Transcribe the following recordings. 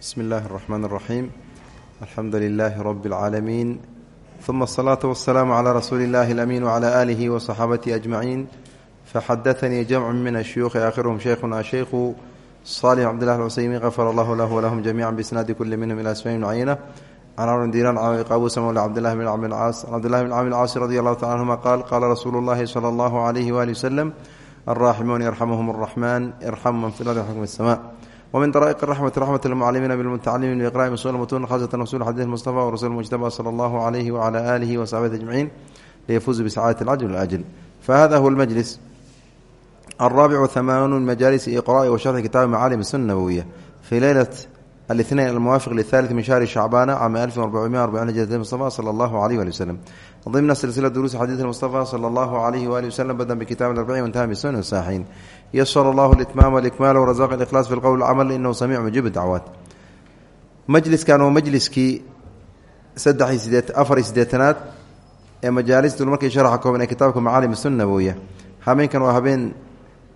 bsmi اllahi الرحmn الرaxيim alxamdu لilaahi rb اlcaalamiin ثuma الصlaaةu والsalaam عlى rasuuli اllahi اlأmin وعlى آlihi وصaxaabatihi أجmaciin faxadaثanii jamcu min الshuyuuخi aakhiruhum sheikhuna sheikhu صالح cبd لله الcuseymin غfr اllah lah wlahum جamiعا bsnaadi kuli minhm ilى smayn mucayna can cmr diran qabusa mawla cbdillahi bn cbd caas cbdillahi bn camr caasi radi allahu taala anhuma qaal qaala rasuulu اllahi slى اllahu عalayh wali wslm alraaximuun yarxamuhum الraxman irxamu man fi lardi xukm الsma wmin daraa'iq raxmati raxmat lmucalimiina bilmutacalimiin biiqra'i usul mutun khasatan rasul xadiis mustafa warasul mujtaba sala allahu calayhi wacala aalihi wasaxbihi ajmaciin liyafuuzu bisacaadati alcajl alajl fahada huwa almajlis alraabicu hamaanu majaalis iqra'i wa sharxi kitaabi macaalim sunna nabowiya fii leylat الاثنين الموافق للثالث من شهر شعبان عام 1440 هجرة المصطفى صلى الله عليه وآله وسلم ضمن سلسلة دروس حديث المصطفى صلى الله عليه وآله وسلم بدأ بكتاب الأربعين وانتهى بالسنة والساحين يسر الله الإتمام والإكمال ورزاق الإخلاص في القول والعمل إنه سميع مجيب الدعوات مجلس كان مجلسكي سدحي سديت أفر سديتنات مجالس دول مركي شرح كوبنا كتابكم معالم السنة النبوية هامين كانوا هابين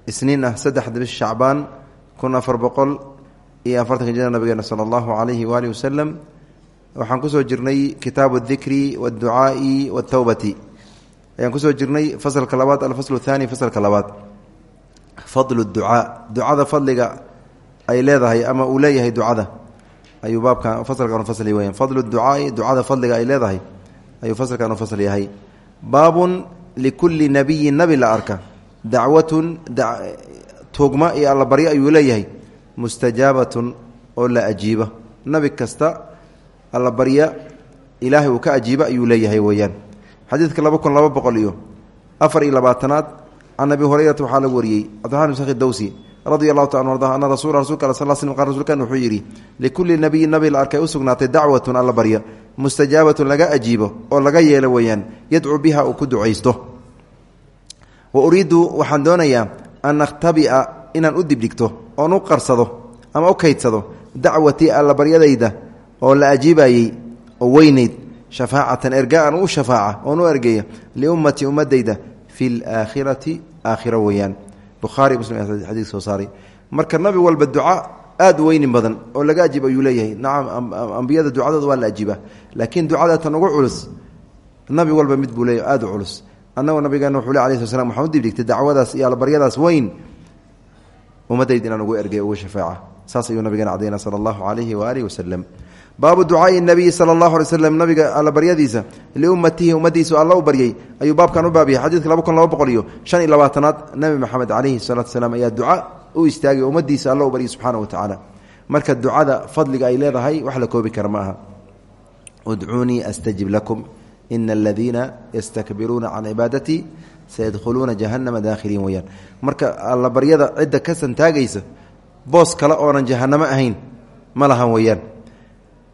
سنين سدح دبش شعبان كنا أفر بقول iyo afartanka jira nabigeena sala allahu calayhi waalihi wasalam waxaan kusoo jirnay kitaabu adikri waadducaai waatawbati ayaan kusoo jirnay fasalka labaad alfaslu thaani fasalka labaad fadlu ducaa. Ducada fadliga ay leedahay ama uu leeyahay ducada. Ayuu baabkan fasalkan fasli weyan fadlu ducaai ducada fadliga ay leedahay ayuu fasalkan u fasl yahay. Baabun likulli nabiyin nabi la arka. Dacwatun tuugma iyo allabaryo ayuu leeyahay. Mustajaabatun oo la ajiiba. Nabi kasta alla barya ilaahay uu ka ajiiba ayuu leeyahay weeyaan xadiidka laba kun laba boqol iyo afar iyo labaatanaad can abi hurayrata waxaa lagu wariyey cabdiraxman bin sakhi dawsi radia allahu taala arda ana rasul rasulka sal sl qal rsulkan wuxuu yidhi likulli nabiyin nabi la arkay u sugnaatay dacwatun alla barya mustajaabatun laga ajiibo oo laga yeelo weeyaan yadcuu biha uu ku ducaysto. Wa uriidu waxaan doonayaa an akhtabia inaan u dibdhigto oon u qarsado ama u kaydsado dacwatii allabaryadayda oo la ajiibayey oo weynayd shafaacatan erga aan u shafaaca oon u ergeeya liummatii ummadayda fi laakhirati aakhiro weeyaan bukhaari muslim xadiis soo saaray marka nabi walba duca aad u weynin badan oo laga ajiib ayuu leeyahay nacam ambiyada ducadooda waa la ajiiba laakiin ducada tan ugu culus nabi walba mid buu leeyahy aad u culus annagoo nabigeena wuxuu le alai sl slam waxaan u dibdhigtay dacwadaas iyo allabaryadaas weyn ummadayda inaan ugu ergay ugu shafaaca saas ayuu nabigeena cadayna sala allahu calayhi waaalihi wasalam baabu ducaai nabiyi sala allahu alay slam nabiga alla baryadiisa liummatihi ummadiisu alla u baryay ayuu baabkan u baabiyay. Xadiidka laba kun laba boqol iyo shan iyo labaatanaad nabi maxamed calayhi salaatu salaam ayaa duca u alla marka ducada fadliga ay leedahay wax la koobi kara ma aha. Udcuunii astajib lakum ina aladiina yastakbiruuna can cibaadatii sayadkhuluuna jahanama daakhiliin weyaan marka allabaryada cidda ka santaagaysa boos kale oonan jahanamo ahayn ma lahan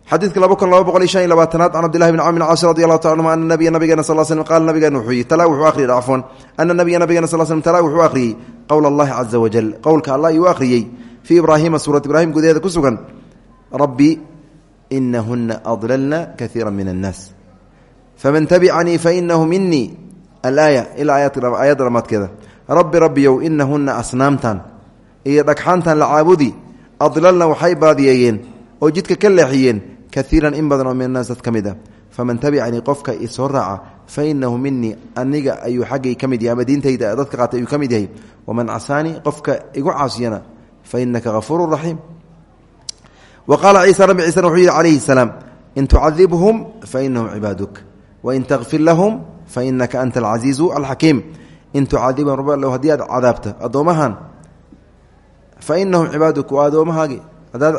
xadiidka laba kun laba boqol iyo shan iyo labaatanaad can cabdillahi bn camr bn caas radi allahu taala anhuma ana nabiya nabigeena sal slm qaala nabigeena wuxuu yihi talaa wuxuu akhriyay cafwan ana nabiya nabigeena sal slm talaa wuxuu akhriyey qowla allahi caza wajal qowlka allah ayuu akhriyey fii ibraahiima suurat ibraahim gudaheeda ku sugan rabbi inahuna adlalna kaiira min annaas faman tabicanii fainahu minii alaaya ilaa aayadda dhamaadkeeda rabbi rabbiyow inahuna asnaamtan iyo dhagxaantan la caabudi adlalna waxay baadiyeeyeen oo jidka ka leexiyeen kaiiran in badan oo min annaas dad ka mid a faman tabicanii qofka isoo raaca fa inahu minii aniga ayuu xaggay ka mid yahay ama diintayda dadka qaatay ayuu ka mid yahay. Waman casaanii qofka igu caasiyana fa inaka hafuuru raxiim. Wa qaala ciisa rabbi ciisana wuxuu yihi calayhi salaam in tucadibhum fa inahum cibaaduk. Wain takfir lahum fainaka anta alcasiizu alxakiim. In tucadibhum haddii aad cadaabta addoomahan fa inahum cibaaduk waa addoomahaagi haddaad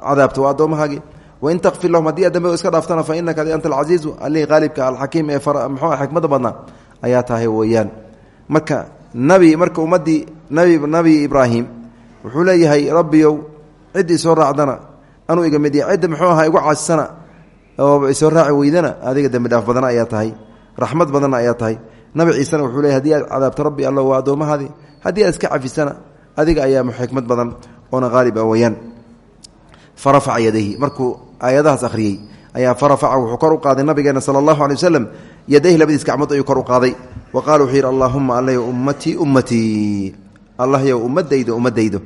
cadaabto waa addoomahaagi wain takfir lahum haddii aad dambe iska dhaaftana fa inaka anta alcasiizu allihii qaalibka alxakiim ee mxuu xikmada badnaa ayaa tahay weeyaan. Marka nabi marka ummaddii nabi ibraahim wuxuu leeyahay rabbiyow ciddii soo raacdana anuu iga mid yahay. Cidda muxuu ahaa igu caasisana oo isoo raaci weydana adiga dembi dhaaf badana ayaa tahay. Raxmad badanna ayaa tahay. Nabi ciisena wuxuu leey haddii aad cadaabto rabbi alla waa addoomahaadi haddii aad iska cafisana adiga ah fa rafaca yadayhi. Markuu aayadahaas akhriyey ayaa fa rafaca wuxuu kor u qaaday nabigeena sala allahu alay wasalam yadayhi labadiis gacmood ayuu kor u qaaday. Wa qaala wuxuu yidhi allaahuma allayo ummatii ummatii allah yow ummadaydo ummadaydo.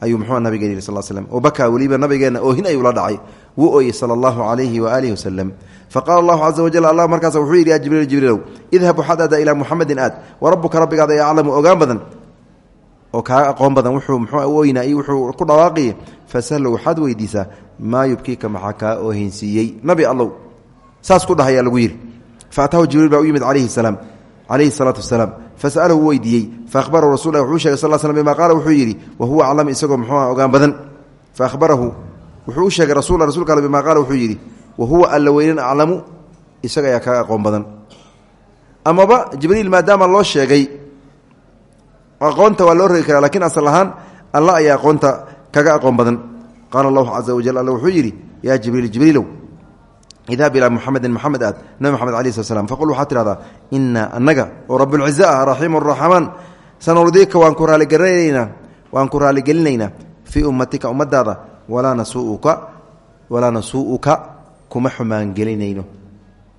Ayuu muxuu nabigeena yidhi sal slm wabakaa weliba nabigeenna oohin ayuu la dhacay. Wuu ooyey sala allahu calayhi waaalihi wasalam faqala allahu caza wajal allah markaas wuxuu yidhi ya jibriil jibriilow idhab waxaad aadaa ilaa muxamedin aad wa rabbuka rabbigaada ee ogaan badan oo kaaga aqoon badan wuxuu muxuu iyo wuxuu ku dhawaaqiyey fasahlo waxaad weydiisaa maa yubkiika maxaa kaa oohinsiiyey nabi allow saas ku dhahayaa lagu yidhi. Faataahu jibriil baa u yimid calayhi salaam calayhi fasalahu wuu weydiiyey faahbarahu rasul wuxuu sheegay sal slm bima qaala wuxuu yidhi wa huwa aclam isagoo muxuu ogaan badan. Faahbarahu wuxuu u sheegay rasul rasulka bima qaala wuxuu yidhi wa huwa alla weynan aclamu isaga ayaa kaga aqoon badan. Amaba jibriil maadaama loo sheegay aqoonta waa loo rogi karaa lakiin asal ahaan alla ayaa aqoonta kaga aqoon badan. Qaala allahu caza wajal alle wuxuu yidhi yaa jibriil jibriilow idhab ilaa muxamedin maxamed aad nabi maxamed alai slat slam faqul waxaad tidhahdaa inaa anaga oo rabuulciza ah raxiimu raxmaan sanurdika waan ku raaligaranaynaa waan ku raaligelinaynaa fii ummatika ummadaada walaa nasuuka walaa nasuu'uka kuma xumaangelinayno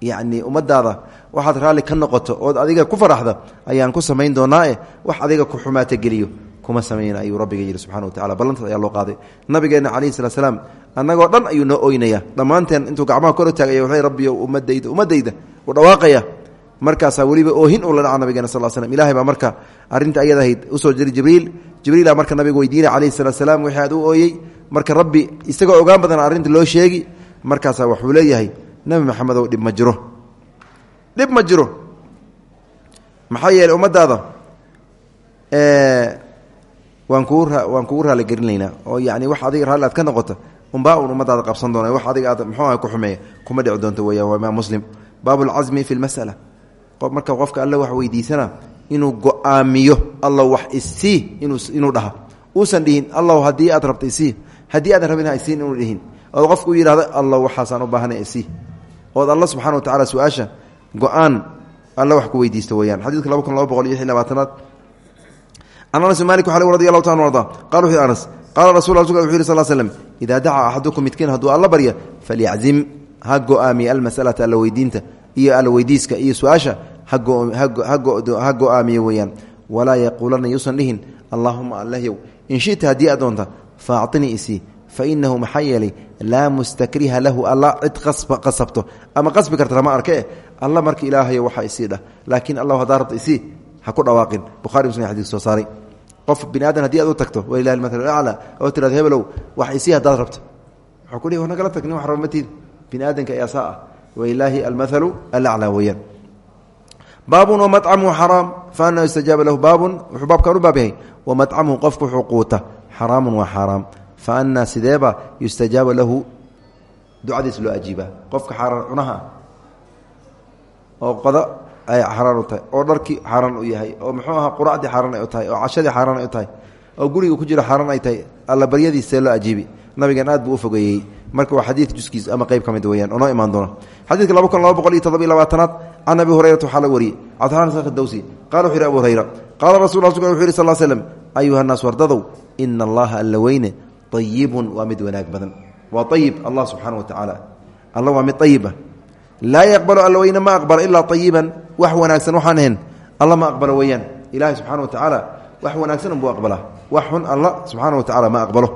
yacnii ummadaada waxaad raalli ka noqoto ood adiga ku faraxda ayaan ku samayn doonaae wax adiga ku xumaata geliyo. Kuma samayna ayuu rabbiga yidhi subxana wa tacala ballantaas ayaa loo qaaday. Nabigeenna calayhi salat slaam annagoo dhan ayuu noo oynaya. Dhammaanteen intuu gacmaha kor taagaya wuxuu rabbiyo ummadayda ummadayda uu dhawaaqaya. Markaasaa weliba oohin uu la dhaca nabigeena sal slm ilahay baa marka arrinta ayad ahayd u soo jiri jibriil. Jibriila marka nabiga weydiinay calayhi salat slaam wixii aad u marka rabbi isagoo ogaan badan arrinta loo sheegi. Markaasaa wuxuu leeyahay nebi maxamedow dhib ma jiro dhib ma jiro. Maxaa yeeley ummadaada waan kugu waan kugu raaligelinaynaa oo yani wax adiga raalli ka noqota umbaa un qabsan doona wax adiga aad muxuu ah ku xumeeya? Kuma dhici doonto weeyaan waa imaam muslim. Baabu lcasmi fi lmas'ala marka qofka alle wax weydiisana inuu go'aamiyo wax isii inuu inuu dhaha. Uusan dhihin allow haddii aad rabta isii haddii aadan rabin ha inuu dhihin. Ood qofku u yidhahdo allow waxaasaan u baahanay isii ood alla subxana wa tacala su'aasha go'aan alle wax ku weydiista weyaan xadiidka laba kun anas malik wa radi allahu ta arda. Qala wuxu anas qaala rasul wuxu yiri sal idaa dacaa axadukum midkiin hadduu alla barya falyaczim ha go'aamiya almasalata alla weydiinta iyo alla weydiiska iyo su'aasha ha go'aamiye weeyaan. Walaa yaquulanna yuusan dhihin allaahuma allahyow in shita haddii aad doonta faacطinii isii fainahu maxaa yeelay laa mustakriha lahu alla cid qasabto ama qasbi karta lama arke alla marka ilaahayo waxaa isii laakiin allah hadaa rabta isii ha ku dhawaaqin. Buhari muslim xadis soo saaray. Qof bini aadan aad u tagto walilahi maal aclى oo tirado hebelow wax isii haddaad rabto. Wuxuu ku dhihi war nagala wax raba matiid bini aadanka ayaa saa ah. Walilaahi almathalu alaclى weeyaan. Baabun wamacamhu xaraam faana yustajaaba lahu baabun wuxuu baabkan u baab yahay. Wamacamhu qofku wuxuu quuta. Xaraamun waa xaaraam fa anaa sideeba yustajaaba lahu ducadiis loo ajiibaa. Qofka oo qodo ay xaaraan u tahay oo dharkii xaaraan u yahay oo muxuu ahaa quracdii xaaraan ay u tahay oo cashadii xaaraan ay u tahay oo guriga ku jira xaaraan ay tahay alla baryadiissee loo ajiibi nabigan aad buu u fogeeyey. Waa xadiid juskiis ama qeyb ka mid weyaan oo noo imaan doona xadiidka laba kun laba boqol iyo toddobiy labaatanaad can abi hurayrata waxaa la wariyey. Abu hurayra qaala rasul rasulka wuxu yhi sal l slem ayuha naas wardadow ina allaha alla weyne ayibun waa mid wanaag badan. Waa ayib allah subxaana wa tacaala alla waa mid ayib ah laa yaqbalu alla weyne ma aqbalo ilaa ayiban wax wanaagsan waxaan ahayn alla ma aqbalo weeyaan. Ilaahay subxana wa tacaala wax wanaagsan unbuu aqbalaa wax xun alla subxaana wa tacala ma aqbalo.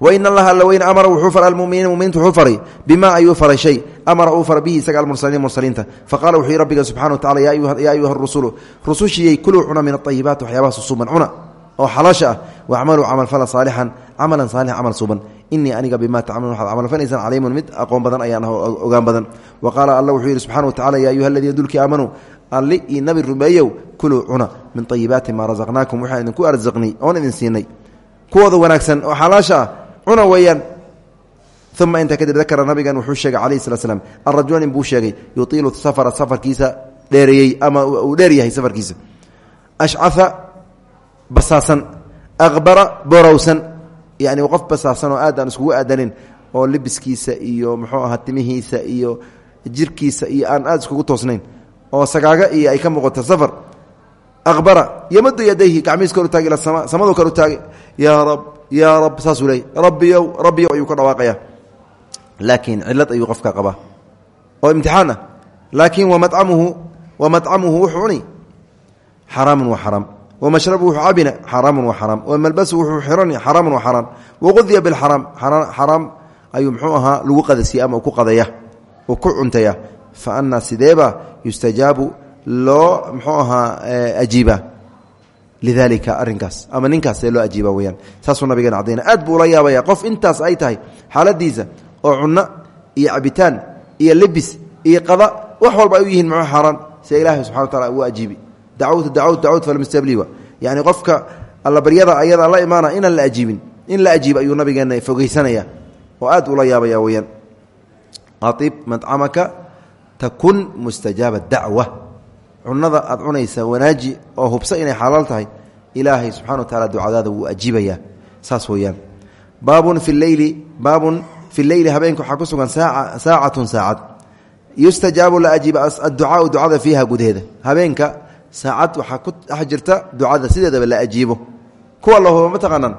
Wain allaha alla weyne amara wuxuu faray almuminiina muminiinta wuxuu faray bima ayuu faray shay. Amara uu faray bihi isaga almursaliin mursaliinta. Faqala wuxuu yihi rabbiga subxana wa tacala yaa ayuha rusulu rusushiyey kuluu cuna min aayibaat waxyaabaha susuban cuna oo xalaasha ah wacmaluu camalfala saalixan camalan saalix camal suban inii aniga bima tacmaluun waxaad camalfalaysaan caliimun mid aqoon badan ayaan ogaan badan wa qaala alla wuxuu yidhi subxana wa tacala yaa ayuha aladiina dulkii aamanuu alli io nabi rumeeyow kuluu cuna min ayibaati maa rasaqnaakum waxaan idinku arsaqnay oon idin siinay kuwooda wanaagsan oo xalaasha ah cuna weeyaan uma inta kadib dakara nabigan wuxuu sheegay calayhi slat slam arajula nin buu sheegay yutiilu safara safarkiisa dheereeyey ama uu dheer yahay safarkiisa ashcaa basaasan aqbara borowsan yani qof basaasan oo aad aan iskugu aadanin oo libiskiisa iyo muxuu ahaa timihiisa iyo jirkiisa iyo aan aad iskugu toosnayn oo sagaaga iyo ay ka muuqato safar aqbara yamadu yadayhi gacmihiis kor u taagay ila sama samaduu kor u taagay yaa rab yaa rab saasuu leeyay rabbiyow rabbiyow ayuu ka dhawaaqaya laakiin cilad ayuu qofka qabaa oo imtixaan ah laakiin wamacamuhu wuxuu cuni xaraamun waa xaraam wamashrabu wuxuu cabina xaraamun wa xaraam wamalbasu wuxuu xirani xaraamun wa xaraam waqudiya bilxaraam xaraam ayuu muxuu ahaa lagu qadasiya ama ku qadaya uu ku cuntaya. Fa anaa sideeba yustajaabu loo muxuu ahaa ajiiba. Lidalika arinkaas ama ninkaas see loo ajiiba weyaan saasuu nabigeena cadayna aad buu ula yaabaya qof intaas ay tahay xaaladiisa oo cunno iyo cabitaan iyo lebis iyo qada wax ay u yihiin muxuu xaaraan dacwtu dacwt dacwt falmustabliwa yani qofka allabaryada ayada la imaana inaan la ajiibin in la ajiib ayuu nabigeena fogeysanaya oo aad ula yaabaya weyaan aib madcamaka takun mustajaaba dacwa cunada aad cunaysa wanaaji oo hubsa inay xalaal tahay ilaahay subxana wa taala ducadaada wuu ajiibaya saas weyaan baabun fi leyli baabun fi leyli habeenka waxaa ku sugan saacatun saacad yustajaabu la ajiiba adducaau saacad waxaa ku dhex jirta ducada sideedaba la ajiibo. Kuwa lahuba mataqaanaan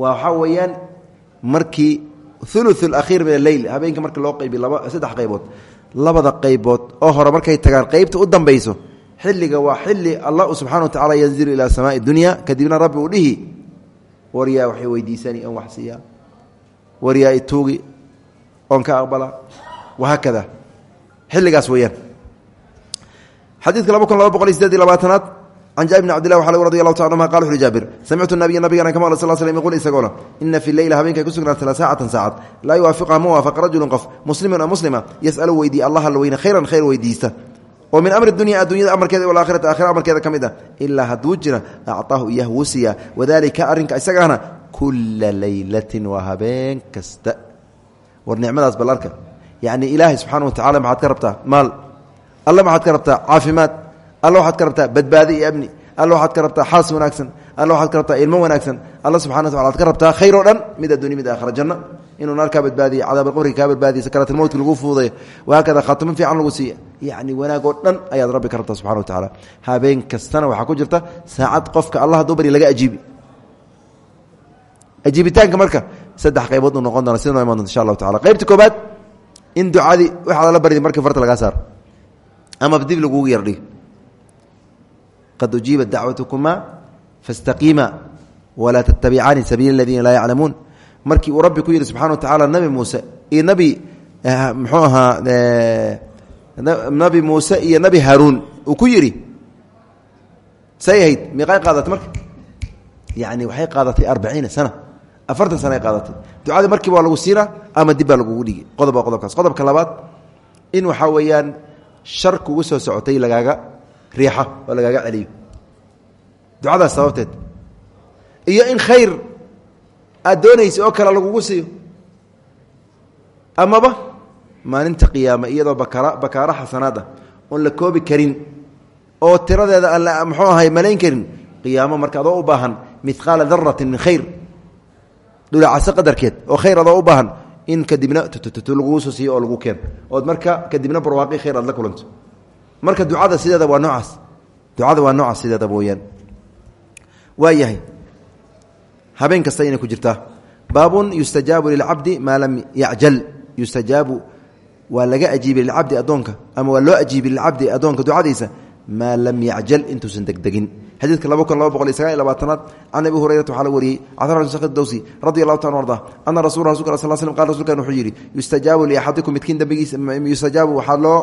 waa waxaa weeyaan markii ulu akhiir min aleyl habeenka marka loo qaybi laba saddex qaybood labada qaybood oo hore markay tagaan qaybta u dambayso xilliga waa xili allah subxana wa tacala yanzilu ilaa samaai dunya kadibna rabbi uu dhihi waryaa waxay weydiisani on wax siiya. Waryaa ituugi oon ka aqbala. Xilligaas weeyaan xadiidka laba kun laba boqol iyo sideed iyo labaatanaad can jaabir bn cbdillah waxaa radi allahu ta anuma qala wuxuhi jaabir samictu nabiya nabigana kama sal slm yquul isagoo le ina fi leyla habeenkay ku sugnaatala saacatan saacad laa yuwaafiqha ma waafaqa rajulun qof muslimun oo muslima yas'alu weydiiya allah alla weyne khayran khayr weydiista oo min amri dunya addunyada amarkeeda walaakhirati aakhira amarkeeda ka mid ah ilaa hadduu jira acطaahu iyah wuu siiya wadalika arrinka isagaana kula leylatin waa habeen kasta. War nicmadaas bal arka yacni ilaahay subxaana wa tacala maxaad ka rabtaa maal alla maxaad ka rabtaa caafimaad alla waxaad ka rabtaa badbaadi iyo amni alla waxaad ka rabtaa xaas wanaagsan alla waxaad ka rabtaa ilmo wanaagsan alla subxana wa tacala ad ka rabtaa khayr o dhan mid addunya mid aakhira janno. Inuu naar kaa badbaadiyo cadaabaqabriga kaa badbaadiyo sakaraatulmowtka lagu fuudayo wahaakada khaatimo fiican lagu siiya. Yacni wanaag oo dhan ayaad rabbi ka rabtaa subxana wa tacaala habeen kastana waxaa ku jirta saacad qofka allah hadduu bari laga ajiibi. Ajiibitaanka marka saddex qaybood uu noqon doona sida noo iman donta insha allahu tacala qaybta koobaad in ducadii waxaad la baridi markii farta lagaa saaro ama dib lagugu yardhigo qad ujiibat dacwatukuma faاstaqiima walaa tattabicaani sabiila aladiina laa yaclamuun markii rabbi ku yidhi subxana wa tacaala nabi muuse iyo nabi muxuu ahaa nabi muuse iyo nabi haaruun uu ku yidhi say ahayd miiqay qaadatay marka? Waxay qaadatay arbaciina sana afartan sana ay qaadatay. Ducadii markiiba waa lagu siinaa ama dib baa dhigi qodob qodobkaas qodobka labaad in waxaa weeyaan shar kugu soo socotay lagaaga riixa oo lagaaga celiyo. Ducadaas sababteed. Iyo in khayr aad doonaysa oo kale lagugu siiyo. Amaba maalinta qiyaame iyadoo bakara bakaaro xasanaad ah oon la koobi karin oo tiradeeda aan la muxuu ahay malayn karin qiyaamo marka adoo u baahan miqaala daratin min khayr. Dhulacaso qadarkeed oo khayr adoo u baahan in kadibna laguu soo siiyo oo lagu keen. Ood marka kadibna barwaaqi khayr aad la kulanto. Marka ducada sideeda waa noocaas. Ducada waa noocaas sideedaba weyaan waa yahay habeen kasta inay ku jirtaa. Baabun yustajaabu lilcabdi maa lam yacjal. Yustajaabu waa laga ajiibay lilcabdi addoonka ama waa loo ajiibay lilcabdi addoonka ducadiisa maa lam yacjal intuusan degdegin xadiidka laba kun laba boqol iyo sagaal iyo labaatanaad can abi hurayrata waxaa la wariyey cd dowsi radi allahu taala arda ana rasul rasulka sal slm qal rsulkan wuxuu yidhi yustajaabu liaxadikum midkiin dembigiisa yustajaabu waxaa loo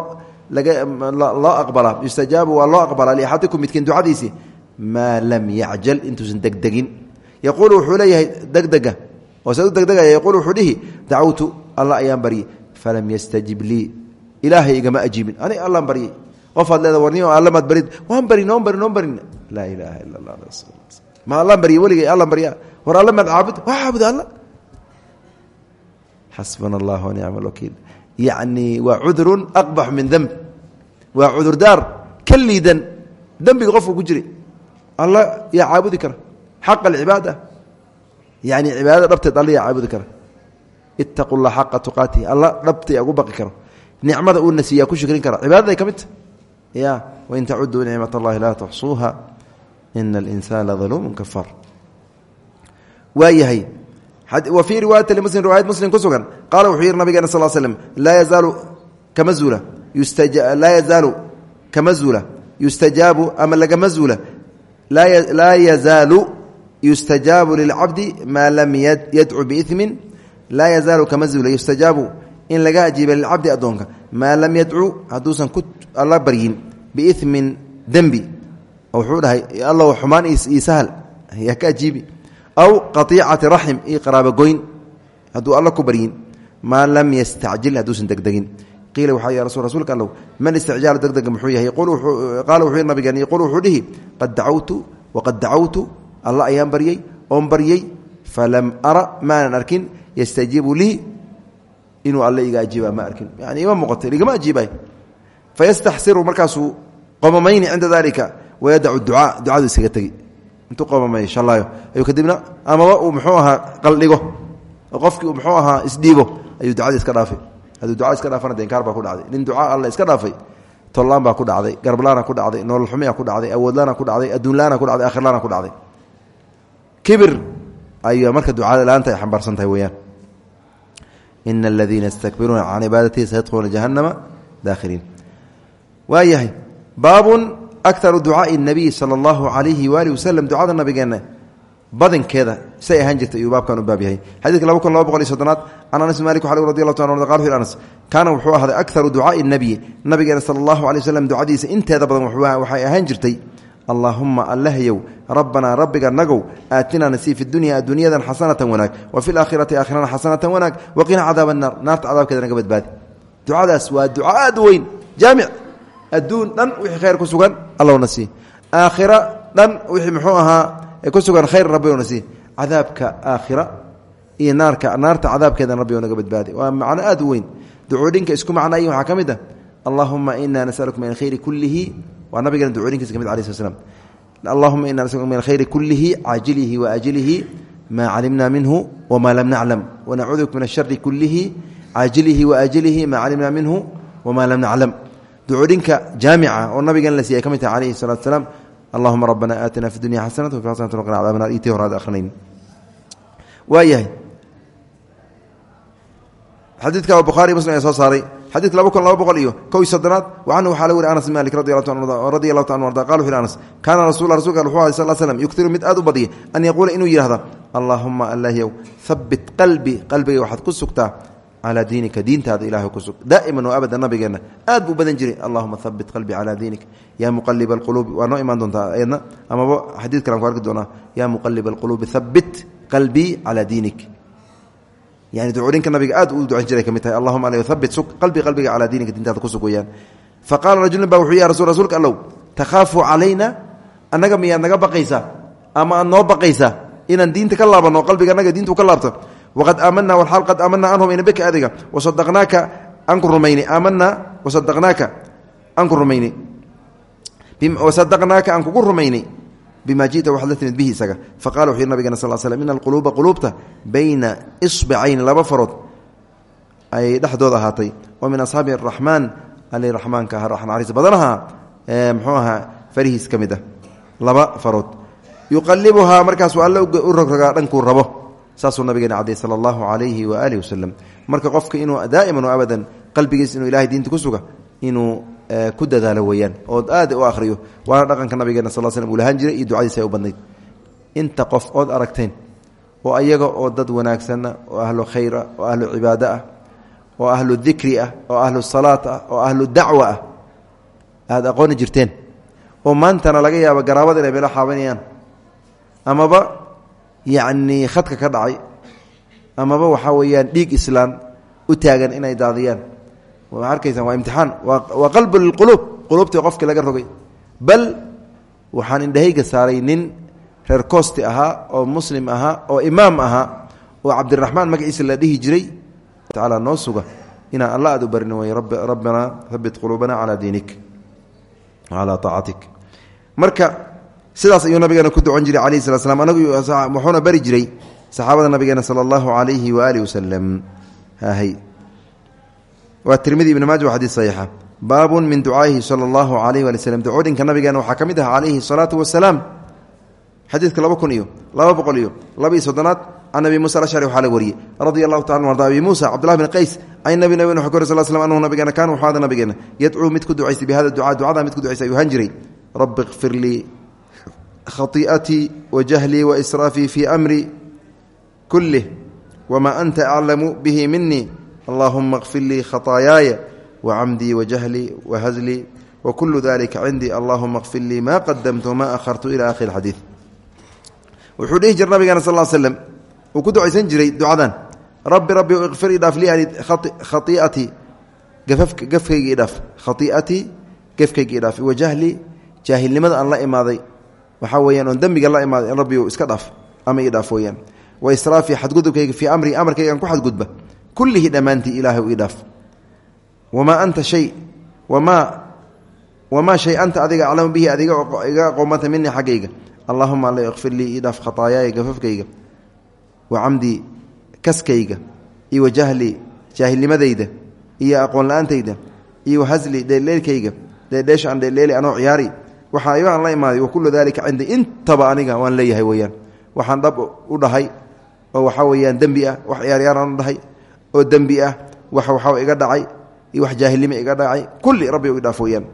loo aqbalaa yustajaabu waa loo aqbalaa liaxadikum midkiin ducadiisi maa lam yacjal intuusan degdegin. Yaquulu wuxuu leeyahay degdega oo se u degdegaya yaquulu wuxuu dhihi dacawtu alla ayaan baryey falam yastajib lii ilaahay igama ajiibin. Ani allaan baryey qofaad leeda warni allamaad barid waan bari noon bari noon barin. Laa ilaaha ila allah ma allaan barya weligay allan barya war alla maad caabud waa caabud alla xasbana allah wanicma alwakiil yacni waa cudurun aqbax min demb waa cudurdaar ka liidan dembiga qofka ku jiray alla yaa caabudi kara. Xaq alcibaada yani cibaadada dhabteed alla yaa caabudi kara. Itaqu llah xaqa tuqaatihi alla dhabtay ugu baqi karo nicmada uu nasiiyaa ku shukrin kara. Cibaadaday ka mid. ta ya wain tacuduu nicmat allahi laa tuxsuuha ina alinsana laluumun kafaar waa yahay wa fii riwaayati limuslim riwaayad muslim ku sugan qaala wuxuu yihi nabigeena sal slm laa yazaalu kama zuula laa yazaalu kama zuula yustajaabu ama lagama zuula laa yazaalu yustajaabu lilcabdi maa lam yadcu biimin laa yazaalu kama zuula yustajaabu in laga ajiiba lilcabdi addoonka maa lam yadcu hadduusan ku alla baryin biimin dembi. Wuxuu dhahay allow xumaan ii sahal yaa ka ajiibi. Aw qaiicati raxim io qaraabogoyn hadduu alla ku baryin. Maa lam yastacjil hadduusan degdegin. Qiila waxaa ya rasul rsulka allow man isticjaalu degdega muxuu yahay? Qaala wuxuu nabigeen yaquul wuxuu dhihi qad dacawtu waqad dacawtu alla ayaan baryey oon baryey falam ara maanan arkin yastajiibu lii inuu alle iga ajiiba ma arkin. Yani ima muuqato igama ajiibay fayastaxsiru markaasuu qomamayni cinda dalika wayadacu ducaa ducadu isaga tegi. Intuu qomamay shalaayo ayuu kadibna amaba uu muxuu ahaa qaldhigo? Oo qofkii uu muxuu ahaa isdhiibo ayuu ducadii iska dhaafay. Hadduu ducada iska dhaafana de inkaar baa ku dhacday. Nin ducaa alle iska dhaafay tollaan baa ku dhacday garblaana ku dhacday nolol xumiya ku dhacday awoodlaana ku dhacday adduunlaana ku dhacday akhirlaana ku dhacday. Kibir ayaa marka ducada la'aanta ay xambaarsan tahay weyaan ina aladiina yastakbiruuna can cibaadatii sayadkhuluuna jahannama daakhiliin waayahay baabun akaru ducaai nabiy sala allahu calayhi waalihi waslem ducada nabigeenna badankeeda say ahaan jirtay ayuu baabkan u baab yahay xadidka laba kun laba boqol iyo soddonaad can anas malik xali radi allahu ta qa wuxu anas kaana wuxuu ahday akaru ducaai nabiyi nabigeena sala allahu alay waslem ducadiisa inteeda badan waxay ahaan jirtay allaahuma allahyow rabbanaa rabbiga nagow aatinaa nasii fi dunya adduunyadan xasanatan wanaag wa fi laakhirati aakhirana xasanatan wanaag waqina cadaaba naar naarta cadaabkeeda naga badbaadi. Ducadaas waa duca aad weyn jaamic. Adduun dhan wixii khayr ku sugan allowna sii aakhira dhan wixii muxuu ahaa ku sugan khayr rabbina sii cadaabka aakhira iyo naarka naarta cadaabkeedan rabbi naga badbaadi. Waa macno aad u weyn ducoodhinka isku macnaayin waxaa ka mid ah waa nabigeena ducoodhinkiisa ka mid alai sl allahuma ina min alkhayri kullihi caajilihi waajilihi maa calimna minhu wma lam naclam wanacuudu bika min ashari kullihi caajilihi waajilihi maa calimna minhu wma lam naclam ducoodhinka jaamica oo nabigan la siiyay ka mid tahay alayhi salaam allahuma rabbana aatina fi dunya xasanata wafi xasanata waqina cadaab naar itii horaad akhrinayn waayahay xadiidka bukhaari muslim ayaa soo xadidka laba kun laba boqol iyo kow soddonaad wacanhu waxaa la weri anas malik radi allahu ta arda wuxu yhi anas kaana rasul rasulka wuxuu ahay sal slam yugtiru mid aad u badiya an yaquula inuu yidhahda allaahuma allahyow habit qalbi qalbiga waxaad ku sugtaa calaa diinika diintaada ilahay ku sug daa'iman oo abadan nabigeenna aad buu badan jiray allahuma habit qalbii calaa diinik yaa muqaliba alquluubi waa noo imaan doontaa ayadna amaba xadiid kalean ku arki doonaa yaa muqaliba alquluubi habit qalbii yani ducooyinka nabiga aad u ducan jiray ka mid tahay allahuma al habit sug qalbi qalbiga calaa diinika diintaada ku sug weyaan fa qaala rajulin ba wuxuu ya rasul rasuulka allow takhaafu calayna annaga miyaad naga baqaysaa? Ama aad noo baqaysaa? Inaan diinta ka laabanno qalbiga annaga diintu ka laabto? Waqad aamanaa walaal qad aamanaa an rumayna bika adiga wasadaqnaaka aan ku rumaynay aamanaa wasadaqnaaka aan ku rumaynay wasadaqnaaka aan kugu rumaynay bima jita waxaad la timid bihi isaga. Faqala wuxu yhi nabigana sal slm ina alquluuba quluubta bayna isbicayni laba farood ay dhexdooda ahaatay. Oo min asxaabi araxmaan ali raxmaanka naxariis badanaha mxuu ahaa farihiis ka mid ah. Laba farood. Yuqalibuhaa markaasuu alle u rogrogaa dhankuu rabo. Saasuu nabigeena cadey sala allahu calayhi waaalih wasalam marka qofka inuu daa'iman o abadan qalbigiis ku dadaalo weyaan ood aad u ahriyo waana dhaqanka nabigeena sal slm uu lahaan jiray iyo ducadiisa ay u badnayd. Inta qof ood aragteen oo ayaga oo dad wanaagsanna oo ahlu khayr ah oo ahlu cibaado ah oo ahlu dikri ah oo ahlu salaat ah oo ahlu dacwa ah aada aqooni jirteen oo maantana laga yaabo garaabada inay meelo xaabanayaan amaba yacnii khadka ka dhacay amaba waxaa weeyaan dhiig islaan u taagan inay daadiyaan waa arkaysaa waa imtixaan waa qalbu lilquluub quluubtii qofkii laga rogay. Bal waxaan indhahayga saaray nin reer koosti ahaa oo muslim ahaa oo imaam ahaa oo cabdiraxmaan magaciisa la dhihi jiray. Tacaala noo suga inaan alla aad u barin way rabbanaa habit quluubana calaa diinik calaa marka sidaas ayuu nabigeena ku ducon jiray alayhi slat slam anagu wuxuuna bari jiray saxaabada nabigeena sala allahu calayhi waaalih wasalam hay waa tirmidi ibn maaja waa xadiis saxiixa. Baabun min ducaa'ihi sala allahu calayh waali slm ducoodhinka nabigeena waxaa ka mid ah calayhi salaatu wasalaam xadiidka laba kun iyo laba boqol iyo laba iyo soddonaad can abi musa alashcari waxaa la wariyey. Radia allahu taala arda abi muusa cabdullahi bn qays can nabi nabig wuxuu ka ori sal slam annahu nabigeena kaana wuxuu ada nabigeena yadcuu mid ku ducaystay bihada ducaa ducadaa mid ku ducaystay ayuu ahaan jiray rabbi kfir lii khaii'atii wa jahlii wa israafii fii amri kulih wmaa anta aclamu bihi minii allahuma kfir lii khaطaayaaya wacamdii wajahlii wahazlii wakulu dalika cindii allahuma kfir lii ma qadamtu ma akhartu ila akhiri xadiid wuxuu dhihi jira nabigeena sal slm uu ku ducaysan jiray ducadan. Rabbi rabbi ikfir idhaaf lii ani khaiiatii gafkayga idhaaf khaiiatii gefkayga idhaaf wajahlii jaahilnimada aan la imaaday. Waxaa weyaan oon dembiga la imaaday rabbi iska dhaaf ama idhaaf weyaan wa israafii xadgudubkayga fii amrii amarkaygaan ku xadgudba kullihii dhammaantii ilaahay u idhaaf wamaa anta shay wamaa wamaa shay anta adiga aclamu bihi adiga iga aqoomanta minii xaggayga. Allahuma alla ikfir lii idhaaf khataayaaya gafafkayga wa camdii kaskayga iyo wa jahlii jaahilnimadayda iyo aqoon la'aantayda iyo wahasli dheeldheelkayga dheeldheesha aan dheeldheeli anoo ciyaari. Waxaa ibaan la imaaday wa kullu dalika cindi intaba aniga waan leeyahay weyaan waxaan dhab u dhahay oo waxaa weyaan dembi ah dhahay oo dembi ah wax waxaa iga dhacay iyo wax jaahilnimo iga dhacay kulli rabbi u idhaaf weyaan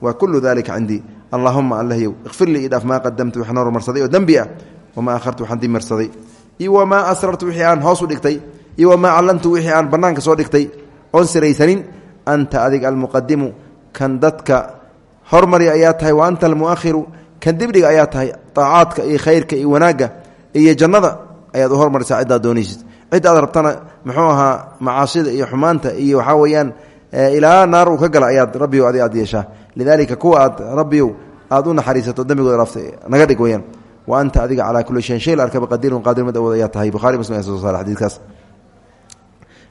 wa kullu dalika cindii allahuma allahyow ikfir lii idhaaf maa qadamtu waxaan hormarsaday oo dembi ah. Wamaa akhartu waxaan dimarsaday iyo wamaa asrartu wixii aan hoos u dhigtay. Iyo wamaa callantu wixii aan bannaanka soo dhigtay. Oon siraysanin anta adig almuqadimu kan dadka hormari ayaa tahay wa anta almuakhiru kan dibdhiga ayaa tahay aacaadka iyo khayrka iyo wanaagga iyo jannada ayaad u hormaraysaa doonaysid cid aad rabtana muxuu ahaa macaasida iyo xumaanta iyo waxaa weeyaan ilaa naar uu ka gala ayaad rabbiyow adi aad yeeshaa. Lidaalika kuwa aad rabbiyow aad u naxariisato dembigooda dhaaftay naga dhig weyaan wa anta adiga calaa kulli shayin shay la arkaba qadiirun qaadir mid awood ayaa tahay. Bukhari muslim ayaa soo saara xadiidkaas.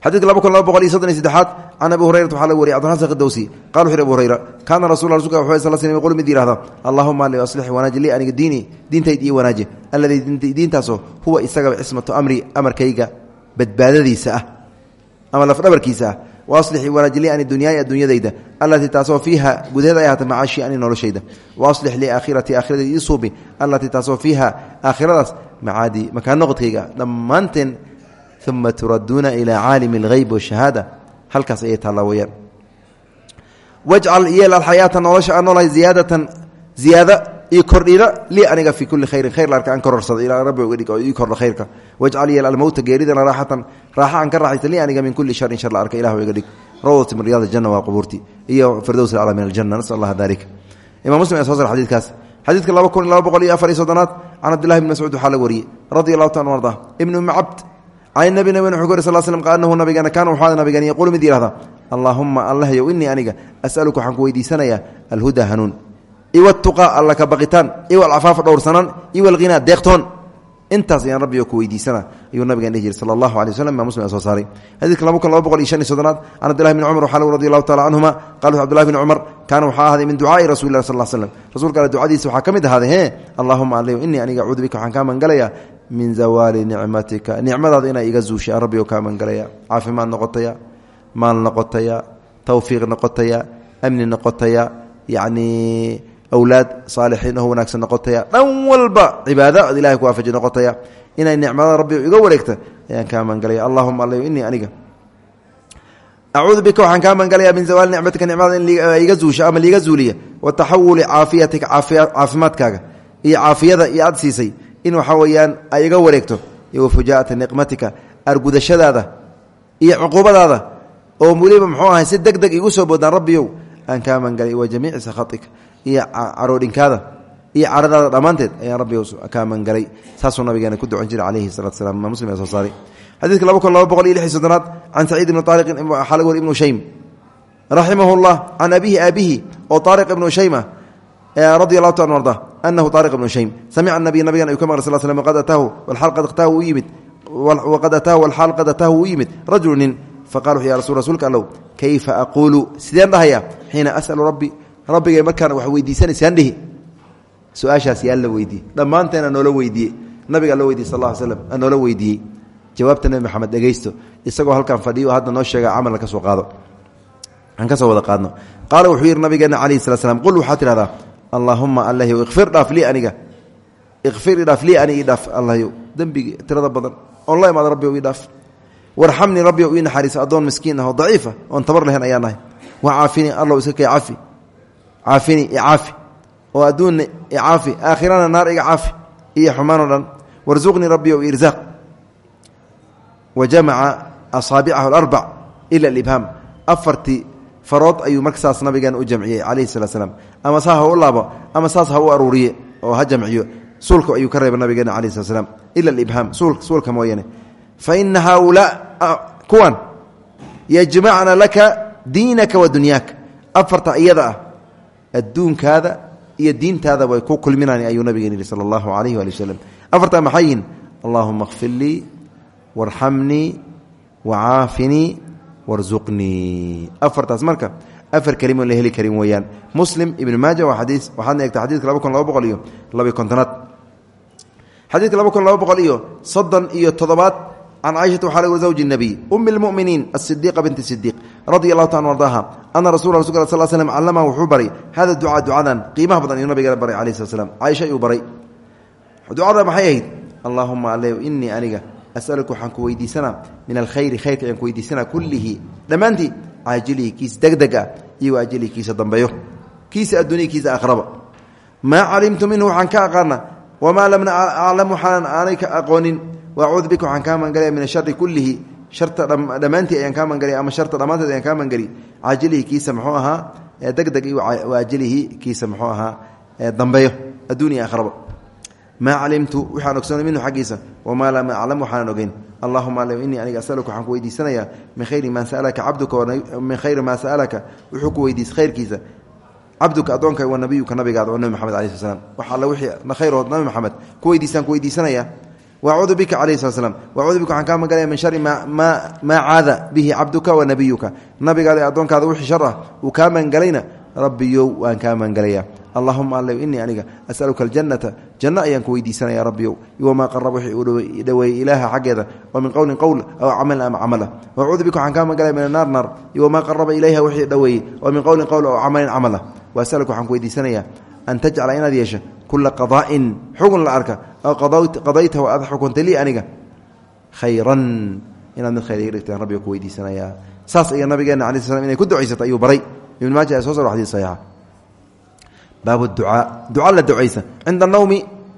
Laba kun laba boqol iyo soddon iyo saddexaad can abi hurayrata waxaa wariyay cbdilxasan qadowsi qala wuxu yhi abu hurayra kaana rasul rasulka wuxuu sal slam yqul mid yihahda allahuma ali aslix wanaaji lii aniga diini diintayd iyo wanaaji alladii diintaasoo huwa isagaba cismatu amri amarkayga badbaadadiisa ah ama lafdhabarkiisa ah. Waaslix wanaaji lii ani dunyaaya adduunyadayda allatii taasoo fiiha gudaheeda ay ahaata macaashii ani noloshayda. Waaslix lii aakhiratii aakhiradeyd ii suubi allatii taasoo fiiha aakhiradaas macaadii makaan noqodkayga dhammaanteen. Uma turaduuna ilaa caalimi اlheyb washahaada halkaas ayay taallaa weyaan wajcal yeel nolosha aan noolahay ziyaadatan ziyaada io kordhida lii aniga fii kulli khayrin khayr laarka aan kororsada ilaa rabbi uga dhig oo ii kordho khayrka. Wajcal yeel almowta geeridana raaxatan raaxa aan ka raaxaysta lii aniga min kulli sharin shar la arka ilah iga dhig. Rawdati min riyaad janna waa qubuurtii iyo firdows alcla min aljanna nasal allah dalik imam muslim ayaa soo sar xadidkaas xadiidka laba kun laba boqol iyo afar iyo soddonaad can cabdillahi bn mascuud waxaa laga wariyey radi allahu ta arda ibn umi cabd can nabi nabig wuxuu ku uri sal slm anahu nabigeena kaana waxaa nabigeena yaquulu mid yihahda allaahuma iwa tuqa alla ka baqitaan iwa alcafaafa dhowrsanaan iwa alghinaa deeqtoon. Intaas ayaan rabbigo ku weydiisana ayuu nabigan dhihi jiray sala allahu alay waslm imaa muslim soo saaray. Xadiidka laba kun laba boqol iyo shan iyo soddonaad can abdillahi bni cumar waxaa radi allahu tacala canhuma qala wuxu abdullahi bni cumar kaana waxaa ahaaday min ducaai rasuli lah sal slm rasuulka alle ducadiisa waxaa ka mid ahaaday he allahuma allayow inii aniga acuudu bika waxaan kaa mangalayaa min zawaali nicmatika. Nicmadaada inaa iga zuusha rabbigo kaa mangalaya caafimaad noqotaya maal noqotaya towfiiq noqotaya amni noqotaya yacni awlaad saalixiin oo wanaagsan noqotaya dhan walba cibaado ad ilahay ku waafaji noqotaya inay nicmada rabbigo iga wareegta ayaan kaa mangalaya allahuma alla inii aniga acuudu bika waxaan kaa mangalaya min zawaali nicmatika nicmada in iga zuusha ama liiga zuuliya wa taxawuli caafiyatika caafimaadkaaga iyo caafiyada iyo aad siisay in waxaa weeyaan ay iga wareegto iyo wafujaa'ata niqmatika argudashadaada iyo cuquubadaada oo weliba muxuu ahay si deg deg igu soo boodaan rabbiyow aan kaa sakhatika iyo caroodhinkaada iyo caradaada dhammaanteed ayaan rabbigow kaa mangalay. Saasuu nabigeena ku ducan jiray calayhi salatu salam imaa muslim ayaa soo saaray. Xadiidka laba kun laba boqol iyo lix iyo soddonaad can saciid ibni taariqin waxaa laga wari ibnu shaym raximahu llah can abihi aabihi oo taariq ibnu shayma radi allahu ta arda anahu taariq ibnu shaym samica nabiy nabigan ayuu ka maqlay sal slm qad ataahu walaal qad ataahu u yimid. Waqad ataahu walxaal qad ataahu u yimid. Rajulu nin faqala wuxu ya rasul rasuulka allow kayfa aquulu sideen dhahaya xiina rabbi rabbigay markaan wax weydiisanaysaan dhihi. Su'aashaas yaa la weydiiyey. Dhammaanteen anoola weydiiyey. Nabigaa loo weydiye sal slam anoola weydiiyey. Jawaabta nebi maxamed dhegeysto isagoo halkan fadhiyo hadda noo sheega camal ka soo qaado. Aan ka soo wada qaadno. Qaala wuxuu yidhi nabigeena calayhi salat slam qul waxaad tidhahdaa allaahuma allahyow ikfir dhaaf lii aniga. Ikfir idhaaf lii ani allahyow dembigii tirada badan. Oon la imaado rabbi ii dhaaf. Warxamnii rabbi ii naxariisa addoon miskiin ah oo daciifa oon lahayn ayaa nahay wa caafini allow iska kay cafi caafini icaafi oo adduunna icaafi aakhirana naar iga caafi. Iyo xumaan o dhan. Warsuqnii rabbi ow irsaaq wa jamaca asaabicahu alarbac ila alibhaam afartii farood ayuu marka saas nabigan u jamciyey calayhi salatu slam ama saa ha u laabo ama saas ha u aruuriye oo ha jamciyo suulka ayuu ka reeba nabigeena calayi slat slam ila alibhaam suulka mooyane fa yajmacna laka diinaka wa dunyaaka. Afarta adduunkaada iyo diintaada way ku kulminaan ayuu nabigeen yihi sala allahu alayh waali waslem afartaa maxay yihiin allahuma kfir lii warxamnii wacaafinii warzuqnii. Afartaas marka afar kelimo la heli karin weeyaan. Muslim ibnu maaja waa xadiis waxaadna eegta xadidka laba kun laba boqol iyo labiy kontonaad. Xadiidka laba kun laba boqol iyo soddon iyo toddobaad can caaishata waxaa laga zawji nabiy umi lmuminiin asidiiqa binti sidiiq radi allahu taala ardaaha ana rasul rasul sal slm callama wuxuu baray hada ducaa ducadan qiimaha badan ayuu nabigeena baray alayh slat slam caaisha ayuu baray ducada maxay ahayd allaahuma ale inii aniga asaluka waxaan ku weydiisanaa min alkhayri khayrka ayaan ku weydiisanaa kullihi dhammaantii caajilihi kiisa degdeg ah iyo waajilihi kiisa dambeeyo kiisa adduuniya kiisa akhraba maa calimtu minhu waxaan ka aqaana wamaa lam aclam waxaanan aanay ka aqoonin wacuudu bika waxaan kaa magangalaya min ashari kullihi sharta dhammaantii ayaan kaa magangalya ama sharta dhammaanteed ayaan kaa magangeli caajilihi kiisa muxuu ahaa degdeg iyo waajilihi kiisa muxuu ahaa dambeeyo adduuniya akhraba maa calimtu waxaan ogsoonay minhu xaggiisa wamaa lam aclam waxaanan ogeyn allahuma al inii aniga asaluka waxaan ku weydiisanayaa min khayri maa sa'alaka cabduka min khayri maa sa'alaka wuxuu ku weydiis khayrkiisa cabduka addoonka wa nabiyuka nabigaada oo nabi maxamed alai sl slam wax alla wixii khayrood nabi maxamed wacuudu bika calayhi slat slam wacuudu bika waxaan kaa maganaya min shari ma ma maa caada bihi cabduka wa nabiyuka. Nabigaada addoonkaada wixii shar ah uu kaa magangalayna rabbiyow waan kaa magangalaya allahuma alle inii aniga asaluka aljannata. Janno ayaan ku weydiisanaya rabbiyow wamaa qaraba wixii uu dhoweeyey ilaaha xaggeeda oo min qowlin qowl aw camalin ama camala. Wacuudu bika waxaan kaa magangalaya min annaar naar. Iyo wamaa qaraba ilayha wixii dhoweeyey oo min qowlin qowl aw camalin camala. Waasaluka waxaan ku weydiisanayaa an tajcala inaad xugun la arka aw qadaytahu aad xukuntay lii aniga khayran inaad mid khayr iga dhigtaan rabbiga ku weydiisanayaa saas ayaa nabigeena alai sl slam inay ku ducaysata ayuu baray ibn maaja ee soo saro xadis saxiixa baabu ducaa duca la ducaysa cinda nawmi